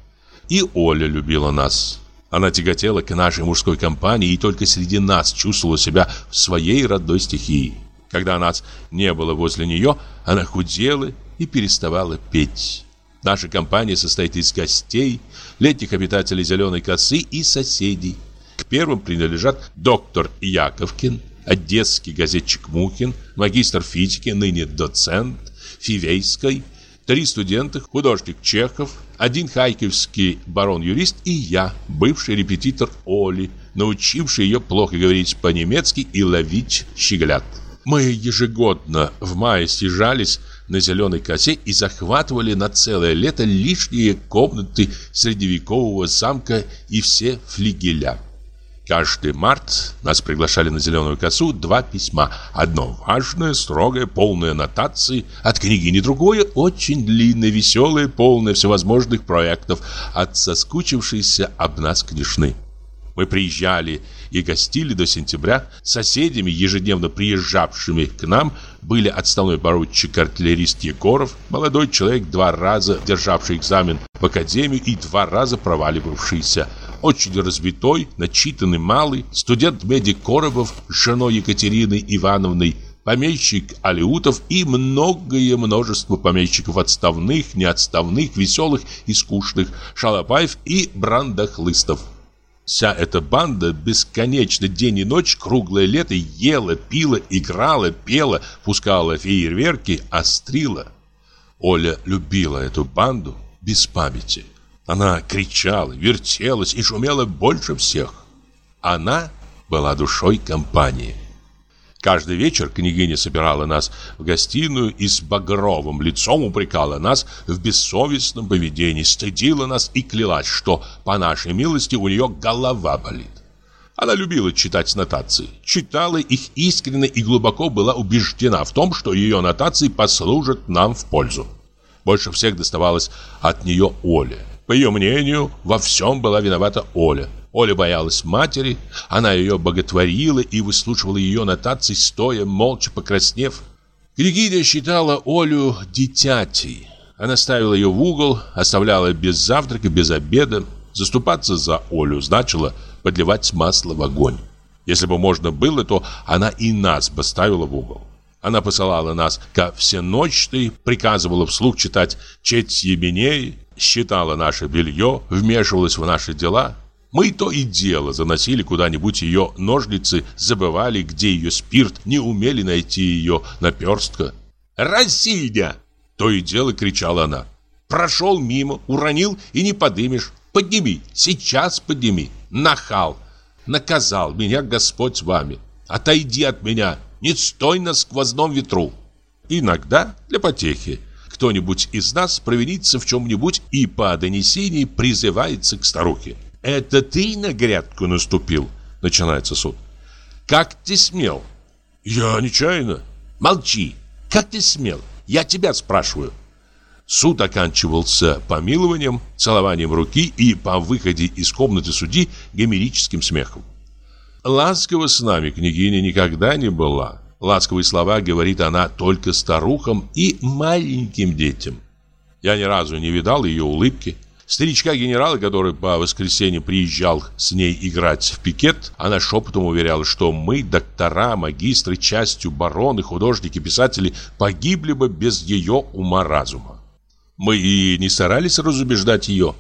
И Оля любила нас. Она тяготела к нашей мужской компании и только среди нас чувствовала себя в своей родной стихии. Когда нас не было возле нее, она худела и переставала петь. Наша компания состоит из гостей, летних обитателей Зеленой косы и соседей. К первым принадлежат доктор Яковкин, одесский газетчик Мухин, магистр физики, ныне доцент Фивейской, три студента, художник Чехов, один хайкевский барон-юрист и я, бывший репетитор Оли, научивший ее плохо говорить по-немецки и ловить щеглят. Мы ежегодно в мае съезжались на зеленой косе и захватывали на целое лето лишние комнаты средневекового замка и все флигеля. Каждый март нас приглашали на зеленую косу два письма. Одно важное, строгое, полное нотации от княгини, другое очень длинное, веселое, полное всевозможных проектов от соскучившейся об нас княжны. Мы приезжали и гостили до сентября. Соседями, ежедневно приезжавшими к нам, были отставной поручик-артиллерист Егоров, молодой человек, два раза державший экзамен в академию и два раза проваливавшийся – очень разбитой, начитанный малый, студент-медик Коробов с женой Екатериной Ивановной, помещик Алиутов и многое множество помещиков отставных, неотставных, веселых и скучных, шалопаев и брандахлыстов. Вся эта банда бесконечно день и ночь, круглое лето ела, пила, играла, пела, пускала фейерверки, острила. Оля любила эту банду без памяти. Она кричала, вертелась и шумела больше всех. Она была душой компании. Каждый вечер княгиня собирала нас в гостиную и с багровым лицом упрекала нас в бессовестном поведении, стыдила нас и клялась, что, по нашей милости, у нее голова болит. Она любила читать нотации, читала их искренне и глубоко была убеждена в том, что ее нотации послужат нам в пользу. Больше всех доставалось от нее Оле. По ее мнению, во всем была виновата Оля. Оля боялась матери, она ее боготворила и выслушивала ее нотации, стоя, молча покраснев. Княгиня считала Олю дитятей. Она ставила ее в угол, оставляла без завтрака, без обеда. Заступаться за Олю значило подливать масло в огонь. Если бы можно было, то она и нас бы ставила в угол. Она посылала нас ко всеночной, приказывала вслух читать четь Ебеней, считала наше белье, вмешивалась в наши дела. Мы то и дело заносили куда-нибудь ее ножницы, забывали, где ее спирт, не умели найти ее наперстка. «Разиня!» – то и дело кричала она. «Прошел мимо, уронил и не подымешь. Подними, сейчас подними. Нахал! Наказал меня Господь с вами. Отойди от меня, не стой на сквозном ветру». Иногда для потехи – кто-нибудь из нас провинится в чем-нибудь и по донесении призывается к старухе. «Это ты на грядку наступил?» Начинается суд. «Как ты смел?» «Я нечаянно». «Молчи! Как ты смел? Я тебя спрашиваю». Суд оканчивался помилованием, целованием руки и по выходе из комнаты судьи гомерическим смехом. Ласкова с нами княгиня никогда не была. Ласковые слова говорит она только старухам и маленьким детям. Я ни разу не видал ее улыбки. Старичка-генерала, который по воскресенье приезжал с ней играть в пикет, она шепотом уверяла, что мы, доктора, магистры, частью бароны, художники, писатели, погибли бы без ее ума-разума. Мы и не старались разубеждать ее.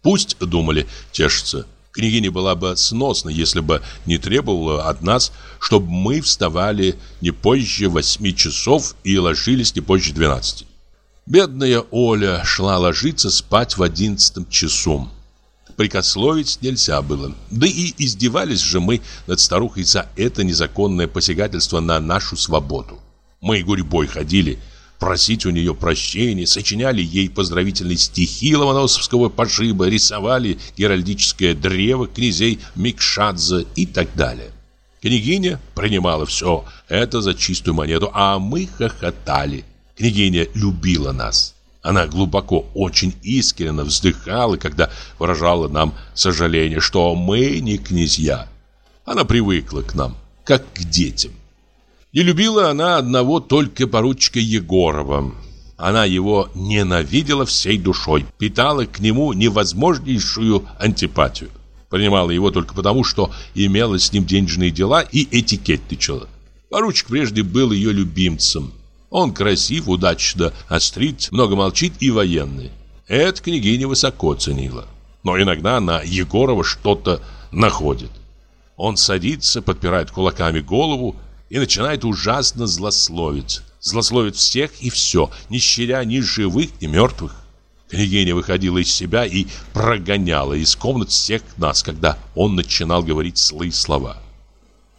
Пусть, думали, тешится. Княгиня была бы сносна, если бы не требовала от нас, чтобы мы вставали не позже восьми часов и ложились не позже двенадцати. Бедная Оля шла ложиться спать в одиннадцатом часу. Прикословить нельзя было. Да и издевались же мы над старухой за это незаконное посягательство на нашу свободу. Мы гурьбой ходили – просить у нее прощения, сочиняли ей поздравительные стихи Ломоносовского пошиба, рисовали геральдическое древо князей Микшадзе и так далее. Княгиня принимала все это за чистую монету, а мы хохотали. Княгиня любила нас. Она глубоко, очень искренне вздыхала, когда выражала нам сожаление, что мы не князья. Она привыкла к нам, как к детям. И любила она одного только поручика Егорова. Она его ненавидела всей душой, питала к нему невозможнейшую антипатию. Принимала его только потому, что имела с ним денежные дела и этикетничала. Поручик прежде был ее любимцем. Он красив, удачно острит, много молчит и военный. Это княгиня высоко ценила. Но иногда на Егорова что-то находит. Он садится, подпирает кулаками голову и начинает ужасно злословить. Злословит всех и все, не щадя ни живых, ни мертвых. Княгиня выходила из себя и прогоняла из комнат всех нас, когда он начинал говорить злые слова.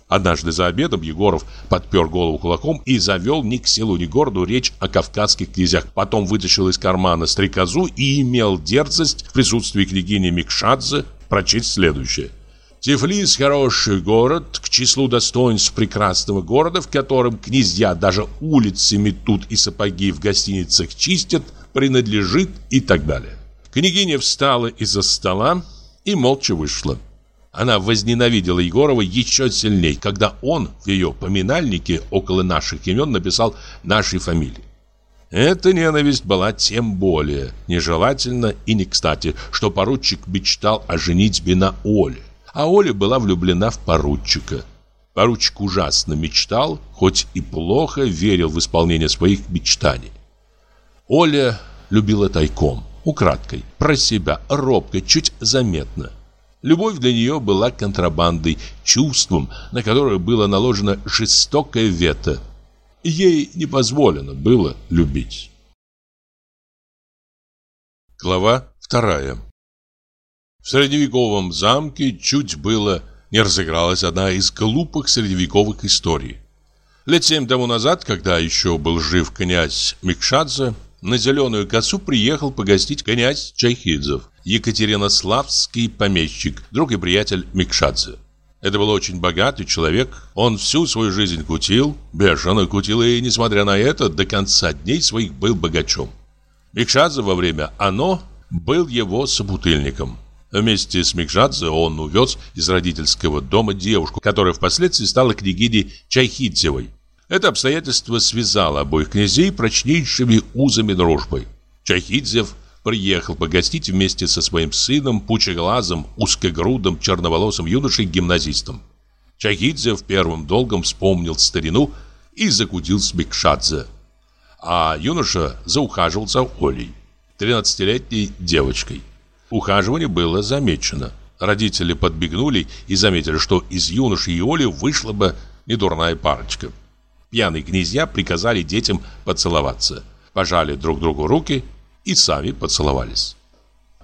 Однажды за обедом Егоров подпер голову кулаком и завел ни к селу, ни к городу речь о кавказских князях. Потом вытащил из кармана стрекозу и имел дерзость в присутствии княгини Микшадзе прочесть следующее. Тифлис – хороший город, к числу достоинств прекрасного города, в котором князья даже улицы метут и сапоги в гостиницах чистят, принадлежит и так далее. Княгиня встала из-за стола и молча вышла. Она возненавидела Егорова еще сильней, когда он в ее поминальнике около наших имен написал нашей фамилии. Эта ненависть была тем более нежелательна и не кстати, что поручик мечтал о женитьбе на Оле а Оля была влюблена в поручика. Поручик ужасно мечтал, хоть и плохо верил в исполнение своих мечтаний. Оля любила тайком, украдкой, про себя, робко, чуть заметно. Любовь для нее была контрабандой, чувством, на которое было наложено жестокое вето. Ей не позволено было любить. Глава вторая в средневековом замке чуть было не разыгралась одна из глупых средневековых историй. Лет семь тому назад, когда еще был жив князь Микшадзе, на Зеленую косу приехал погостить князь Чайхидзев, Екатеринославский помещик, друг и приятель Микшадзе. Это был очень богатый человек. Он всю свою жизнь кутил, бешено кутил, и, несмотря на это, до конца дней своих был богачом. Микшадзе во время «Оно» был его собутыльником. Вместе с Микжадзе он увез из родительского дома девушку, которая впоследствии стала княгиней Чайхидзевой. Это обстоятельство связало обоих князей прочнейшими узами дружбы. Чайхидзев приехал погостить вместе со своим сыном, пучеглазым, узкогрудым, черноволосым юношей-гимназистом. Чайхидзев первым долгом вспомнил старину и закудил с Микшадзе. А юноша заухаживал за Олей, 13-летней девочкой. Ухаживание было замечено. Родители подбегнули и заметили, что из юноши и Оли вышла бы недурная парочка. Пьяные князья приказали детям поцеловаться. Пожали друг другу руки и сами поцеловались.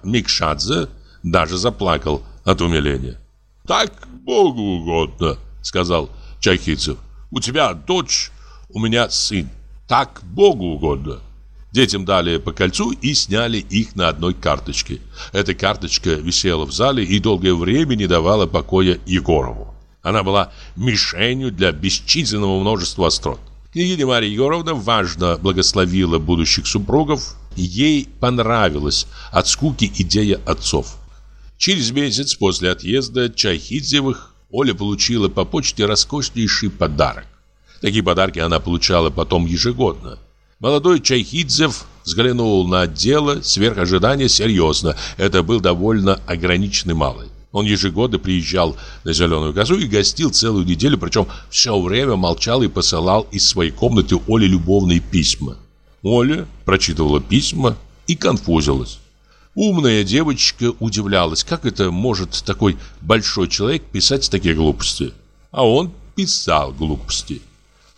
Микшадзе даже заплакал от умиления. «Так Богу угодно», — сказал Чайхидзев. «У тебя дочь, у меня сын. Так Богу угодно». Детям дали по кольцу и сняли их на одной карточке. Эта карточка висела в зале и долгое время не давала покоя Егорову. Она была мишенью для бесчисленного множества острот. Княгиня Мария Егоровна важно благословила будущих супругов. Ей понравилась от скуки идея отцов. Через месяц после отъезда Чайхидзевых Оля получила по почте роскошнейший подарок. Такие подарки она получала потом ежегодно. Молодой Чайхидзев взглянул на дело сверх ожидания серьезно. Это был довольно ограниченный малый. Он ежегодно приезжал на Зеленую козу и гостил целую неделю, причем все время молчал и посылал из своей комнаты Оле любовные письма. Оля прочитывала письма и конфузилась. Умная девочка удивлялась, как это может такой большой человек писать такие глупости. А он писал глупости.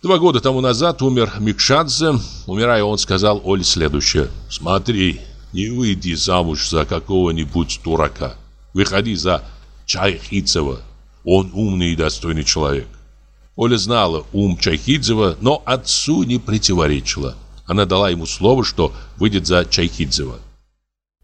Два года тому назад умер Микшадзе. Умирая, он сказал Оле следующее. «Смотри, не выйди замуж за какого-нибудь дурака. Выходи за Чайхидзева. Он умный и достойный человек». Оля знала ум Чайхидзева, но отцу не противоречила. Она дала ему слово, что выйдет за Чайхидзева.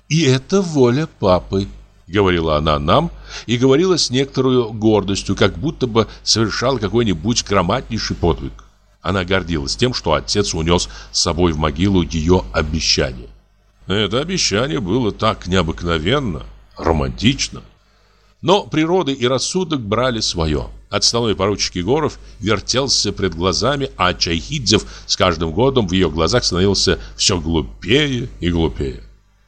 «И это воля папы», — говорила она нам, и говорила с некоторой гордостью, как будто бы совершал какой-нибудь громаднейший подвиг. Она гордилась тем, что отец унес с собой в могилу ее обещание. Это обещание было так необыкновенно, романтично. Но природа и рассудок брали свое. Отставной поручик Егоров вертелся пред глазами, а Чайхидзев с каждым годом в ее глазах становился все глупее и глупее.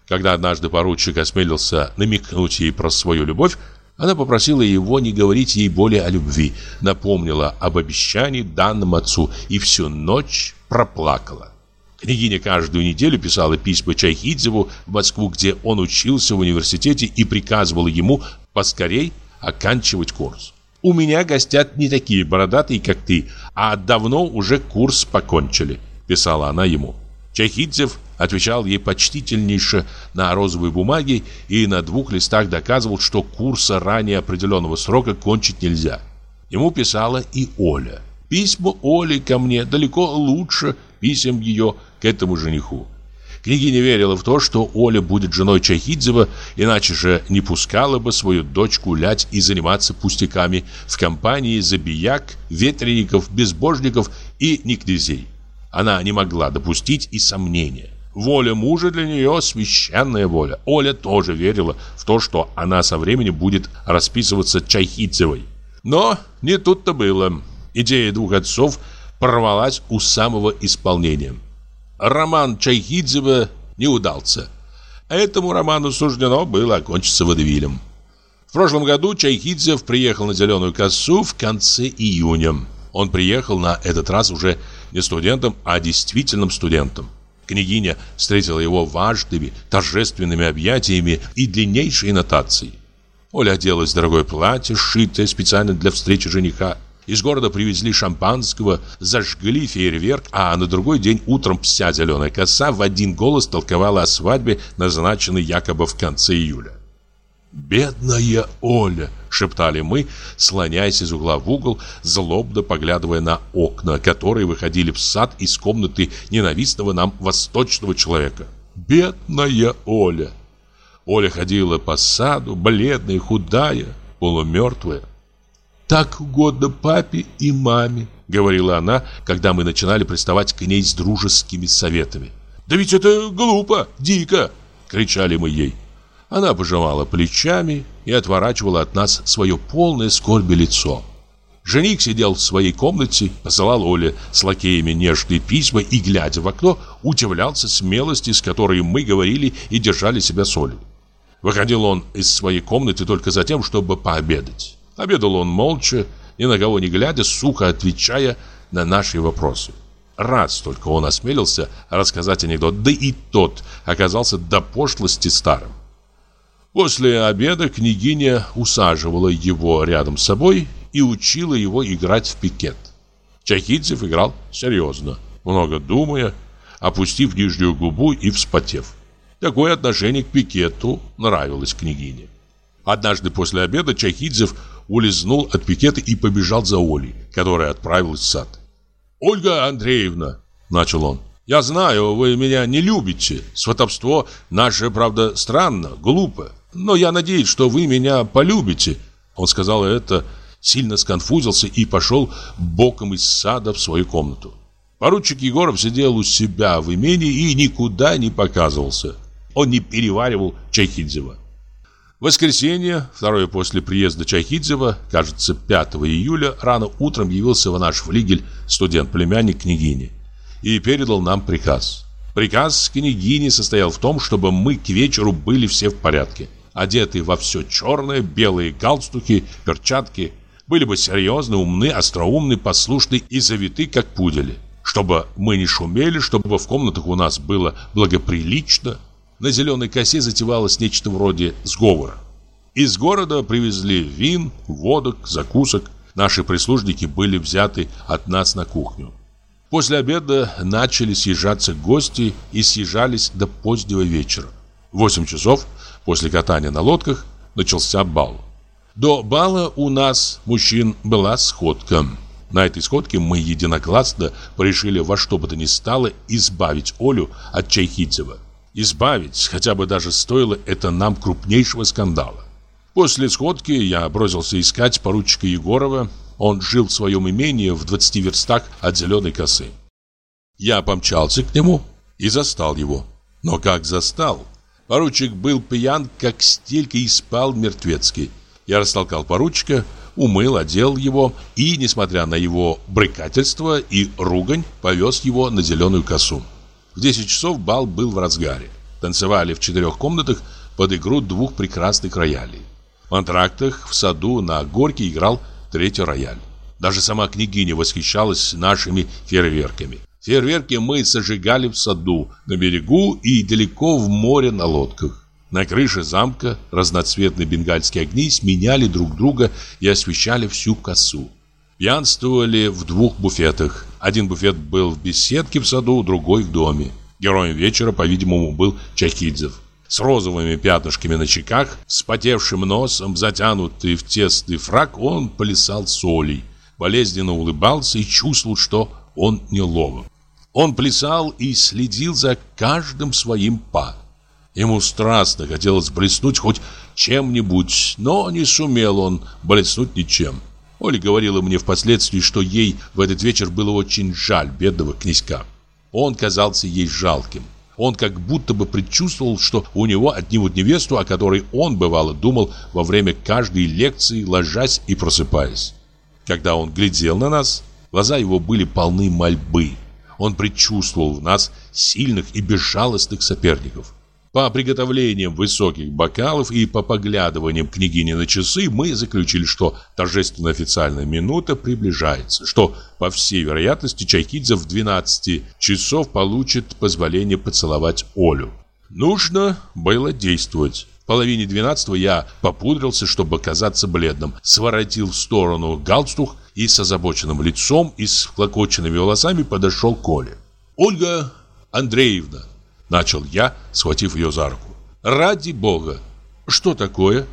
Когда однажды поручик осмелился намекнуть ей про свою любовь, она попросила его не говорить ей более о любви, напомнила об обещании данном отцу и всю ночь проплакала. Княгиня каждую неделю писала письма Чайхидзеву в Москву, где он учился в университете и приказывала ему поскорей оканчивать курс. «У меня гостят не такие бородатые, как ты, а давно уже курс покончили», писала она ему. Чайхидзев отвечал ей почтительнейше на розовой бумаге и на двух листах доказывал, что курса ранее определенного срока кончить нельзя. Ему писала и Оля. Письма Оли ко мне далеко лучше писем ее к этому жениху. Княгиня верила в то, что Оля будет женой Чайхидзева, иначе же не пускала бы свою дочь гулять и заниматься пустяками в компании забияк, ветреников, безбожников и никнязей. Она не могла допустить и сомнения. Воля мужа для нее священная воля. Оля тоже верила в то, что она со временем будет расписываться Чайхидзевой. Но не тут-то было. Идея двух отцов порвалась у самого исполнения. Роман Чайхидзева не удался. Этому роману суждено было окончиться водевилем. В прошлом году Чайхидзев приехал на Зеленую косу в конце июня. Он приехал на этот раз уже не студентом, а действительным студентом. Княгиня встретила его важными, торжественными объятиями и длиннейшей нотацией. Оля оделась в дорогое платье, сшитое специально для встречи жениха. Из города привезли шампанского, зажгли фейерверк, а на другой день утром вся зеленая коса в один голос толковала о свадьбе, назначенной якобы в конце июля. «Бедная Оля!» — шептали мы, слоняясь из угла в угол, злобно поглядывая на окна, которые выходили в сад из комнаты ненавистного нам восточного человека. «Бедная Оля!» Оля ходила по саду, бледная, худая, полумертвая. «Так угодно папе и маме», — говорила она, когда мы начинали приставать к ней с дружескими советами. «Да ведь это глупо, дико!» — кричали мы ей. Она пожимала плечами и отворачивала от нас свое полное скорби лицо. Жених сидел в своей комнате, посылал Оле с лакеями нежные письма и, глядя в окно, удивлялся смелости, с которой мы говорили и держали себя с Олей. Выходил он из своей комнаты только за тем, чтобы пообедать. Обедал он молча, ни на кого не глядя, сухо отвечая на наши вопросы. Раз только он осмелился рассказать анекдот, да и тот оказался до пошлости старым. После обеда княгиня усаживала его рядом с собой и учила его играть в пикет. Чайхидзев играл серьезно, много думая, опустив нижнюю губу и вспотев. Такое отношение к пикету нравилось княгине. Однажды после обеда Чайхидзев улизнул от пикета и побежал за Олей, которая отправилась в сад. «Ольга Андреевна!» – начал он. «Я знаю, вы меня не любите. Сватовство наше, правда, странно, глупо. Но я надеюсь, что вы меня полюбите. Он сказал это, сильно сконфузился и пошел боком из сада в свою комнату. Поручик Егоров сидел у себя в имении и никуда не показывался. Он не переваривал Чайхидзева. Воскресенье, второе после приезда Чайхидзева, кажется, 5 июля, рано утром явился в наш флигель студент-племянник княгини и передал нам приказ. Приказ княгини состоял в том, чтобы мы к вечеру были все в порядке. Одеты во все черное, белые галстуки, перчатки. Были бы серьезны, умны, остроумны, послушны и завиты, как пудели. Чтобы мы не шумели, чтобы в комнатах у нас было благоприлично. На зеленой косе затевалось нечто вроде сговора. Из города привезли вин, водок, закусок. Наши прислужники были взяты от нас на кухню. После обеда начали съезжаться гости и съезжались до позднего вечера. В 8 часов после катания на лодках начался бал. До бала у нас, мужчин, была сходка. На этой сходке мы единогласно решили во что бы то ни стало избавить Олю от Чайхидзева. Избавить, хотя бы даже стоило это нам крупнейшего скандала. После сходки я бросился искать поручика Егорова, он жил в своем имении в 20 верстах от Зеленой косы. Я помчался к нему и застал его. Но как застал? Поручик был пьян, как стелька, и спал мертвецкий. Я растолкал поручика, умыл, одел его и, несмотря на его брыкательство и ругань, повез его на зеленую косу. В 10 часов бал был в разгаре. Танцевали в четырех комнатах под игру двух прекрасных роялей. В антрактах в саду на горке играл третий рояль. Даже сама княгиня восхищалась нашими фейерверками. Фейерверки мы сожигали в саду, на берегу и далеко в море на лодках. На крыше замка разноцветные бенгальские огни сменяли друг друга и освещали всю косу. Пьянствовали в двух буфетах. Один буфет был в беседке в саду, другой в доме. Героем вечера, по-видимому, был Чахидзев с розовыми пятнышками на щеках, с потевшим носом, затянутый в тесный фраг, он плясал солей, болезненно улыбался и чувствовал, что он неловок. Он плясал и следил за каждым своим па. Ему страстно хотелось блеснуть хоть чем-нибудь, но не сумел он блеснуть ничем. Оля говорила мне впоследствии, что ей в этот вечер было очень жаль бедного князька. Он казался ей жалким. Он как будто бы предчувствовал, что у него отнимут невесту, о которой он, бывало, думал во время каждой лекции, ложась и просыпаясь. Когда он глядел на нас, глаза его были полны мольбы. Он предчувствовал в нас сильных и безжалостных соперников. По приготовлениям высоких бокалов и по поглядываниям княгини на часы мы заключили, что торжественно официальная минута приближается, что, по всей вероятности, Чайкидзе в 12 часов получит позволение поцеловать Олю. Нужно было действовать. В половине двенадцатого я попудрился, чтобы казаться бледным, своротил в сторону галстук и с озабоченным лицом и с вклокоченными волосами подошел к Оле. «Ольга Андреевна!» Начал я, схватив ее за руку. «Ради Бога!» «Что такое?»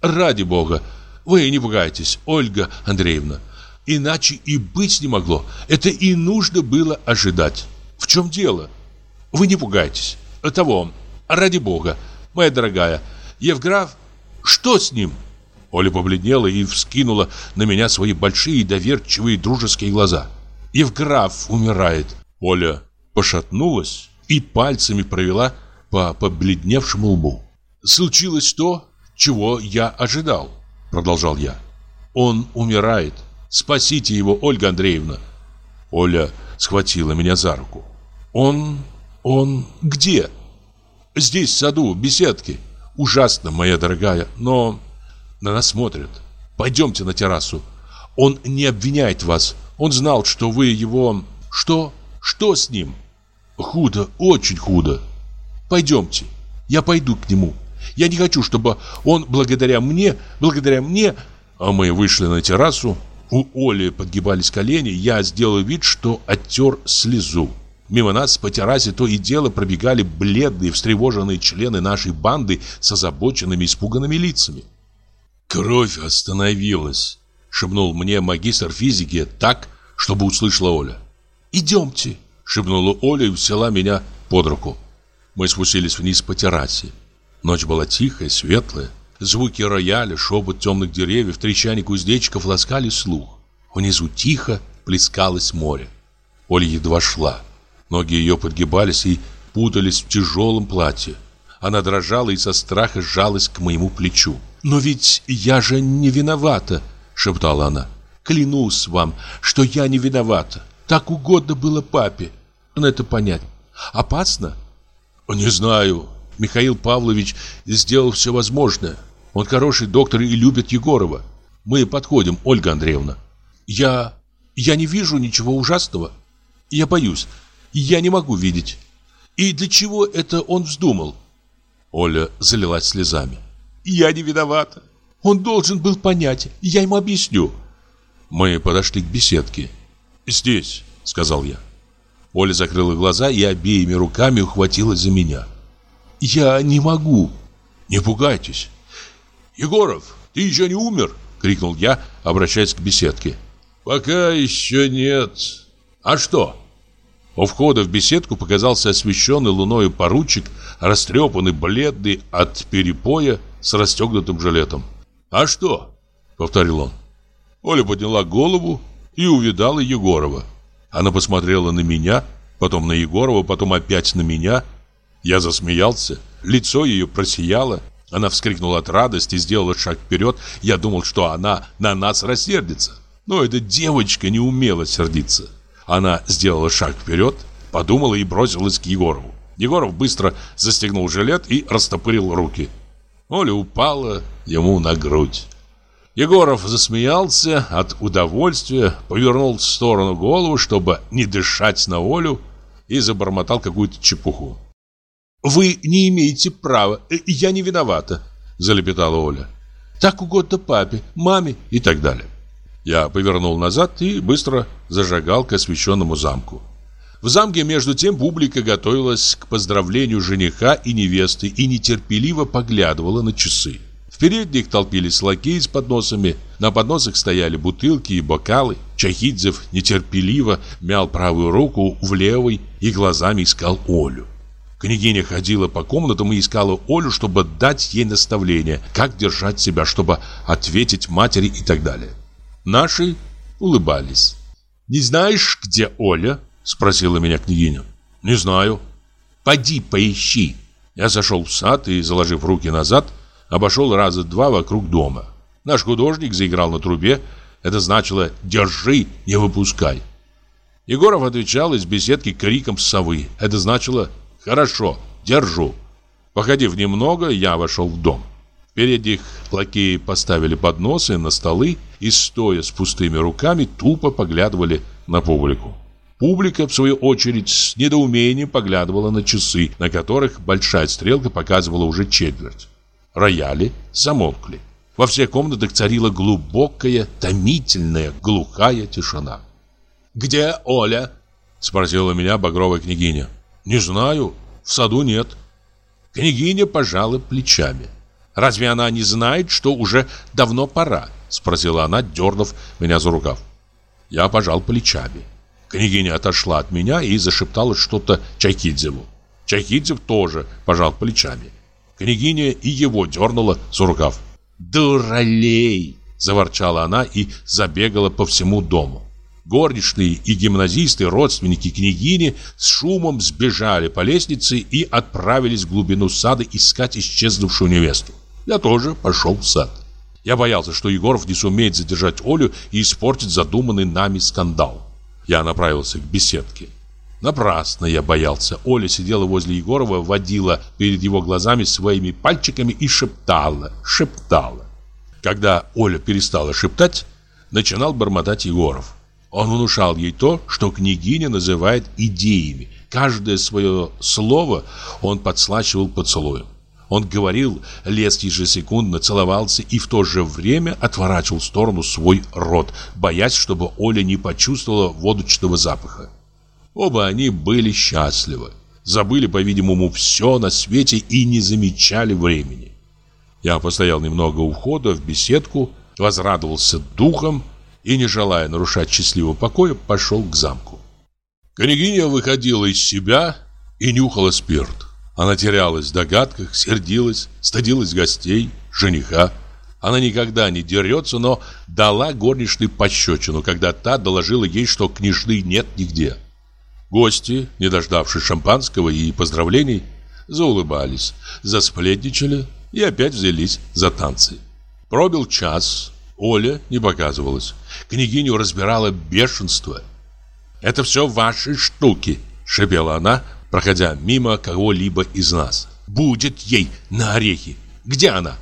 «Ради Бога! Вы не пугайтесь, Ольга Андреевна. Иначе и быть не могло. Это и нужно было ожидать. В чем дело? Вы не пугайтесь. Того, ради Бога, моя дорогая, Евграф, что с ним?» Оля побледнела и вскинула на меня свои большие доверчивые дружеские глаза. «Евграф умирает». Оля пошатнулась и пальцами провела по побледневшему лбу. «Случилось то, чего я ожидал», — продолжал я. «Он умирает. Спасите его, Ольга Андреевна». Оля схватила меня за руку. «Он... он где?» «Здесь, в саду, в беседке. Ужасно, моя дорогая, но на нас смотрят. Пойдемте на террасу. Он не обвиняет вас. Он знал, что вы его... Что? Что с ним?» Худо, очень худо. Пойдемте, я пойду к нему. Я не хочу, чтобы он благодаря мне, благодаря мне... А мы вышли на террасу. У Оли подгибались колени. Я сделал вид, что оттер слезу. Мимо нас по террасе то и дело пробегали бледные, встревоженные члены нашей банды с озабоченными, испуганными лицами. «Кровь остановилась», — шепнул мне магистр физики так, чтобы услышала Оля. «Идемте», шепнула Оля и взяла меня под руку. Мы спустились вниз по террасе. Ночь была тихая, светлая. Звуки рояля, шепот темных деревьев, трещание кузнечиков ласкали слух. Внизу тихо плескалось море. Оля едва шла. Ноги ее подгибались и путались в тяжелом платье. Она дрожала и со страха сжалась к моему плечу. «Но ведь я же не виновата!» — шептала она. «Клянусь вам, что я не виновата. Так угодно было папе это понять. Опасно? Не знаю. Михаил Павлович сделал все возможное. Он хороший доктор и любит Егорова. Мы подходим, Ольга Андреевна. Я... я не вижу ничего ужасного. Я боюсь. Я не могу видеть. И для чего это он вздумал? Оля залилась слезами. Я не виновата. Он должен был понять. Я ему объясню. Мы подошли к беседке. «Здесь», — сказал я. Оля закрыла глаза и обеими руками ухватилась за меня. «Я не могу». «Не пугайтесь». «Егоров, ты еще не умер?» — крикнул я, обращаясь к беседке. «Пока еще нет. А что?» У входа в беседку показался освещенный луною поручик, растрепанный, бледный от перепоя с расстегнутым жилетом. «А что?» — повторил он. Оля подняла голову и увидала Егорова. Она посмотрела на меня, потом на Егорова, потом опять на меня. Я засмеялся, лицо ее просияло. Она вскрикнула от радости, сделала шаг вперед. Я думал, что она на нас рассердится. Но эта девочка не умела сердиться. Она сделала шаг вперед, подумала и бросилась к Егорову. Егоров быстро застегнул жилет и растопырил руки. Оля упала ему на грудь. Егоров засмеялся от удовольствия, повернул в сторону голову, чтобы не дышать на Олю, и забормотал какую-то чепуху. «Вы не имеете права, э, я не виновата», — залепетала Оля. «Так угодно папе, маме и так далее». Я повернул назад и быстро зажигал к освещенному замку. В замке, между тем, публика готовилась к поздравлению жениха и невесты и нетерпеливо поглядывала на часы. В передних толпились лакеи с подносами, на подносах стояли бутылки и бокалы. Чахидзев нетерпеливо мял правую руку в левой и глазами искал Олю. Княгиня ходила по комнатам и искала Олю, чтобы дать ей наставление, как держать себя, чтобы ответить матери и так далее. Наши улыбались. «Не знаешь, где Оля?» – спросила меня княгиня. «Не знаю». «Поди поищи». Я зашел в сад и, заложив руки назад, обошел раза два вокруг дома. Наш художник заиграл на трубе. Это значило «держи, не выпускай». Егоров отвечал из беседки криком совы. Это значило «хорошо, держу». Походив немного, я вошел в дом. Впереди лакеи поставили подносы на столы и, стоя с пустыми руками, тупо поглядывали на публику. Публика, в свою очередь, с недоумением поглядывала на часы, на которых большая стрелка показывала уже четверть рояли замолкли. Во всех комнатах царила глубокая, томительная, глухая тишина. «Где Оля?» – спросила меня багровая княгиня. «Не знаю. В саду нет». Княгиня пожала плечами. «Разве она не знает, что уже давно пора?» – спросила она, дернув меня за рукав. Я пожал плечами. Княгиня отошла от меня и зашептала что-то Чайкидзеву. Чайкидзев тоже пожал плечами. Княгиня и его дернула за рукав. «Дуралей!» – заворчала она и забегала по всему дому. Горничные и гимназисты, родственники княгини, с шумом сбежали по лестнице и отправились в глубину сада искать исчезнувшую невесту. Я тоже пошел в сад. Я боялся, что Егоров не сумеет задержать Олю и испортить задуманный нами скандал. Я направился к беседке. Напрасно я боялся. Оля сидела возле Егорова, водила перед его глазами своими пальчиками и шептала, шептала. Когда Оля перестала шептать, начинал бормотать Егоров. Он внушал ей то, что княгиня называет идеями. Каждое свое слово он подслачивал поцелуем. Он говорил, лез ежесекундно, целовался и в то же время отворачивал в сторону свой рот, боясь, чтобы Оля не почувствовала водочного запаха. Оба они были счастливы. Забыли, по-видимому, все на свете и не замечали времени. Я постоял немного у входа в беседку, возрадовался духом и, не желая нарушать счастливого покоя, пошел к замку. Княгиня выходила из себя и нюхала спирт. Она терялась в догадках, сердилась, стыдилась гостей, жениха. Она никогда не дерется, но дала горничной пощечину, когда та доложила ей, что княжны нет нигде. Гости, не дождавшись шампанского и поздравлений, заулыбались, засплетничали и опять взялись за танцы. Пробил час, Оля не показывалась. Княгиню разбирало бешенство. «Это все ваши штуки», — шепела она, проходя мимо кого-либо из нас. «Будет ей на орехи! Где она?»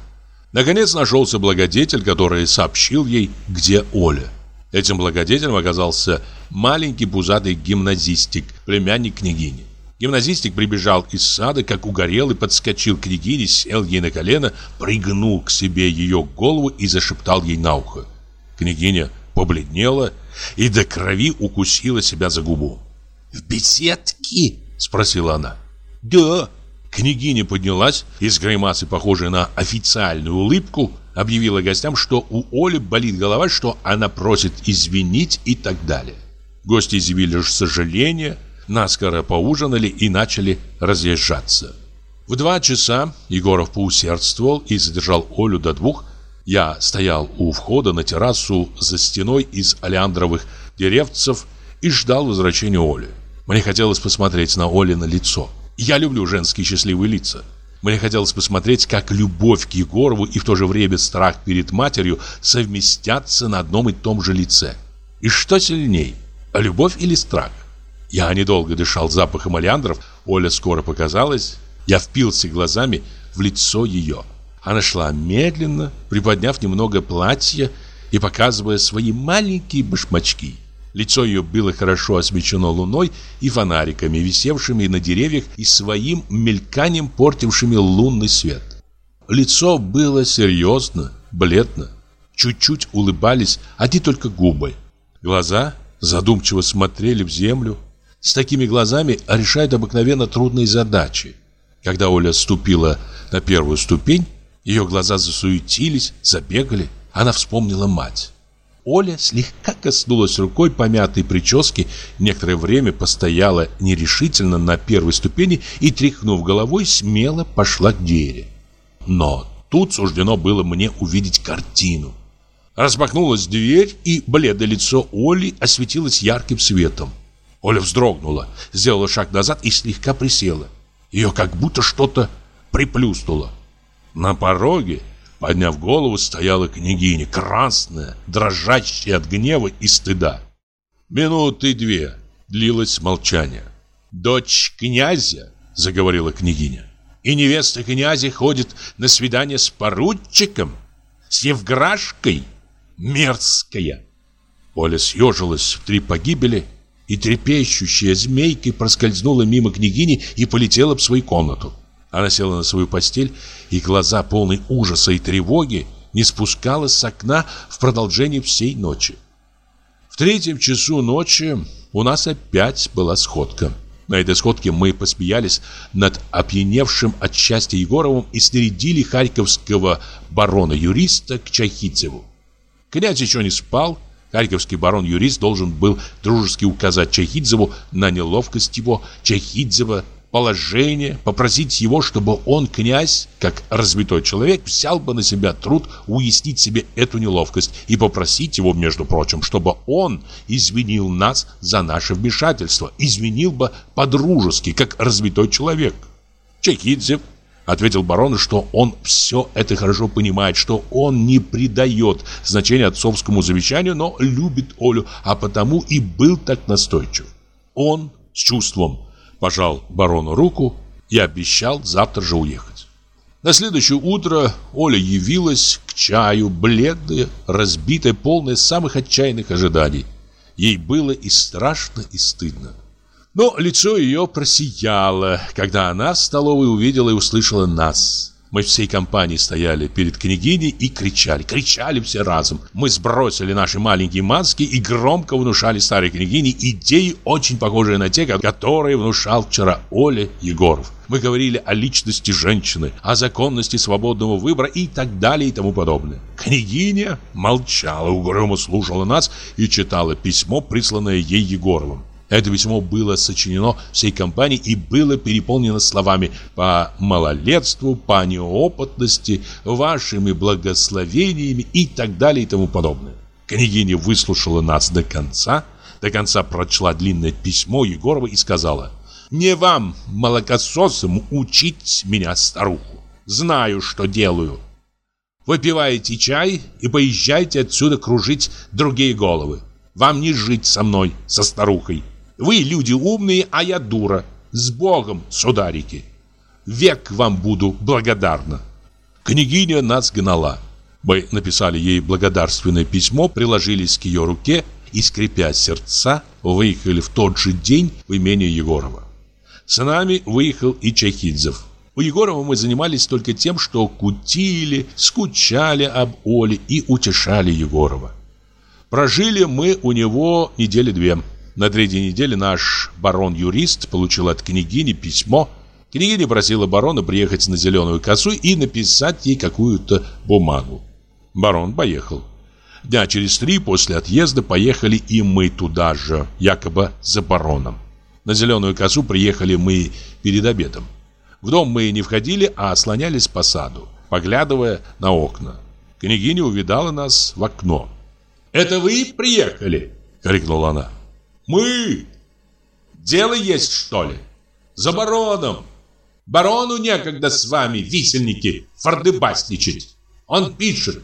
Наконец нашелся благодетель, который сообщил ей, где Оля. Этим благодетелем оказался маленький пузатый гимназистик, племянник княгини. Гимназистик прибежал из сада, как угорел, и подскочил к княгине, сел ей на колено, пригнул к себе ее голову и зашептал ей на ухо. Княгиня побледнела и до крови укусила себя за губу. «В беседке?» — спросила она. «Да». Княгиня поднялась и с гримасой, похожей на официальную улыбку, объявила гостям, что у Оли болит голова, что она просит извинить и так далее. Гости изъявили сожаление, наскоро поужинали и начали разъезжаться. В два часа Егоров поусердствовал и задержал Олю до двух. Я стоял у входа на террасу за стеной из олеандровых деревцев и ждал возвращения Оли. Мне хотелось посмотреть на Оли на лицо. Я люблю женские счастливые лица. Мне хотелось посмотреть, как любовь к Егорову и в то же время страх перед матерью совместятся на одном и том же лице. И что сильней, любовь или страх? Я недолго дышал запахом олеандров, Оля скоро показалась. Я впился глазами в лицо ее. Она шла медленно, приподняв немного платье и показывая свои маленькие башмачки. Лицо ее было хорошо освещено луной и фонариками, висевшими на деревьях и своим мельканием портившими лунный свет. Лицо было серьезно, бледно. Чуть-чуть улыбались одни только губы. Глаза задумчиво смотрели в землю. С такими глазами решают обыкновенно трудные задачи. Когда Оля ступила на первую ступень, ее глаза засуетились, забегали. Она вспомнила мать. Оля слегка коснулась рукой помятой прически, некоторое время постояла нерешительно на первой ступени и, тряхнув головой, смело пошла к двери. Но тут суждено было мне увидеть картину. Распахнулась дверь, и бледное лицо Оли осветилось ярким светом. Оля вздрогнула, сделала шаг назад и слегка присела. Ее как будто что-то приплюснуло. На пороге Подняв голову, стояла княгиня, красная, дрожащая от гнева и стыда. Минуты две длилось молчание. «Дочь князя», — заговорила княгиня, «и невеста князя ходит на свидание с поручиком, с Евграшкой, мерзкая». Оля съежилась в три погибели и трепещущая змейкой проскользнула мимо княгини и полетела в свою комнату. Она села на свою постель, и глаза, полные ужаса и тревоги, не спускала с окна в продолжении всей ночи. В третьем часу ночи у нас опять была сходка. На этой сходке мы посмеялись над опьяневшим от счастья Егоровым и снарядили харьковского барона-юриста к Чайхидзеву. Князь еще не спал, Харьковский барон-юрист должен был дружески указать Чайхидзеву на неловкость его. Чайхидзева положение, попросить его, чтобы он, князь, как развитой человек, взял бы на себя труд уяснить себе эту неловкость и попросить его, между прочим, чтобы он извинил нас за наше вмешательство, извинил бы по-дружески, как развитой человек. Чекидзев ответил барону, что он все это хорошо понимает, что он не придает значения отцовскому завещанию, но любит Олю, а потому и был так настойчив. Он с чувством пожал барону руку и обещал завтра же уехать. На следующее утро Оля явилась к чаю, бледная, разбитая, полная самых отчаянных ожиданий. Ей было и страшно, и стыдно. Но лицо ее просияло, когда она в столовой увидела и услышала нас. Мы всей компанией стояли перед княгиней и кричали, кричали все разом. Мы сбросили наши маленькие маски и громко внушали старой княгине идеи, очень похожие на те, которые внушал вчера Оля Егоров. Мы говорили о личности женщины, о законности свободного выбора и так далее и тому подобное. Княгиня молчала, угрюмо слушала нас и читала письмо, присланное ей Егоровым. Это письмо было сочинено всей компанией и было переполнено словами «по малолетству, по неопытности, вашими благословениями» и так далее и тому подобное. Княгиня выслушала нас до конца, до конца прочла длинное письмо Егорова и сказала «Не вам, молокососам, учить меня, старуху. Знаю, что делаю. Выпивайте чай и поезжайте отсюда кружить другие головы. Вам не жить со мной, со старухой». Вы люди умные, а я дура. С Богом, сударики! Век вам буду благодарна. Княгиня нас гнала. Мы написали ей благодарственное письмо, приложились к ее руке и, скрипя сердца, выехали в тот же день в имение Егорова. С нами выехал и Чайхидзев. У Егорова мы занимались только тем, что кутили, скучали об Оле и утешали Егорова. Прожили мы у него недели две. На третьей неделе наш барон-юрист получил от княгини письмо. Княгиня просила барона приехать на Зеленую косу и написать ей какую-то бумагу. Барон поехал. Дня через три после отъезда поехали и мы туда же, якобы за бароном. На Зеленую косу приехали мы перед обедом. В дом мы не входили, а слонялись по саду, поглядывая на окна. Княгиня увидала нас в окно. «Это вы приехали?» — крикнула она. «Мы! Дело есть, что ли? За бароном! Барону некогда с вами, висельники, фордыбасничать! Он пишет!»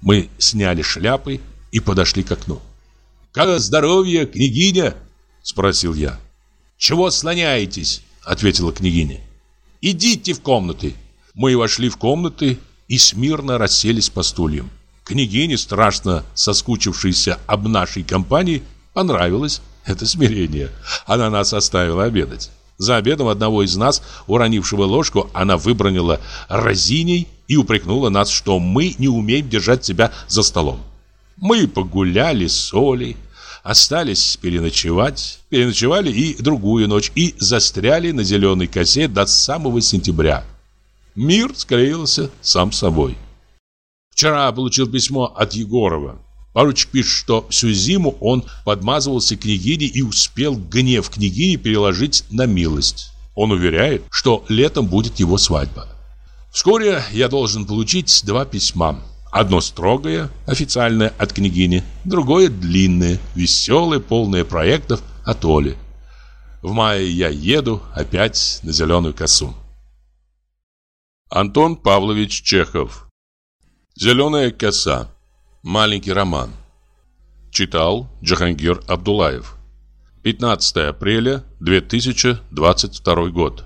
Мы сняли шляпы и подошли к окну. «Как здоровье, княгиня?» — спросил я. «Чего слоняетесь?» — ответила княгиня. «Идите в комнаты». Мы вошли в комнаты и смирно расселись по стульям. Княгине, страшно соскучившейся об нашей компании, понравилось это смирение. Она нас оставила обедать. За обедом одного из нас, уронившего ложку, она выбронила разиней и упрекнула нас, что мы не умеем держать себя за столом. Мы погуляли с Олей, остались переночевать, переночевали и другую ночь, и застряли на зеленой косе до самого сентября. Мир склеился сам собой. Вчера получил письмо от Егорова. Поручик пишет, что всю зиму он подмазывался княгине и успел гнев княгини переложить на милость. Он уверяет, что летом будет его свадьба. Вскоре я должен получить два письма. Одно строгое, официальное от княгини, другое длинное, веселое, полное проектов от Оли. В мае я еду опять на Зеленую косу. Антон Павлович Чехов Зеленая коса. Маленький роман. Читал Джахангир Абдулаев. 15 апреля 2022 год.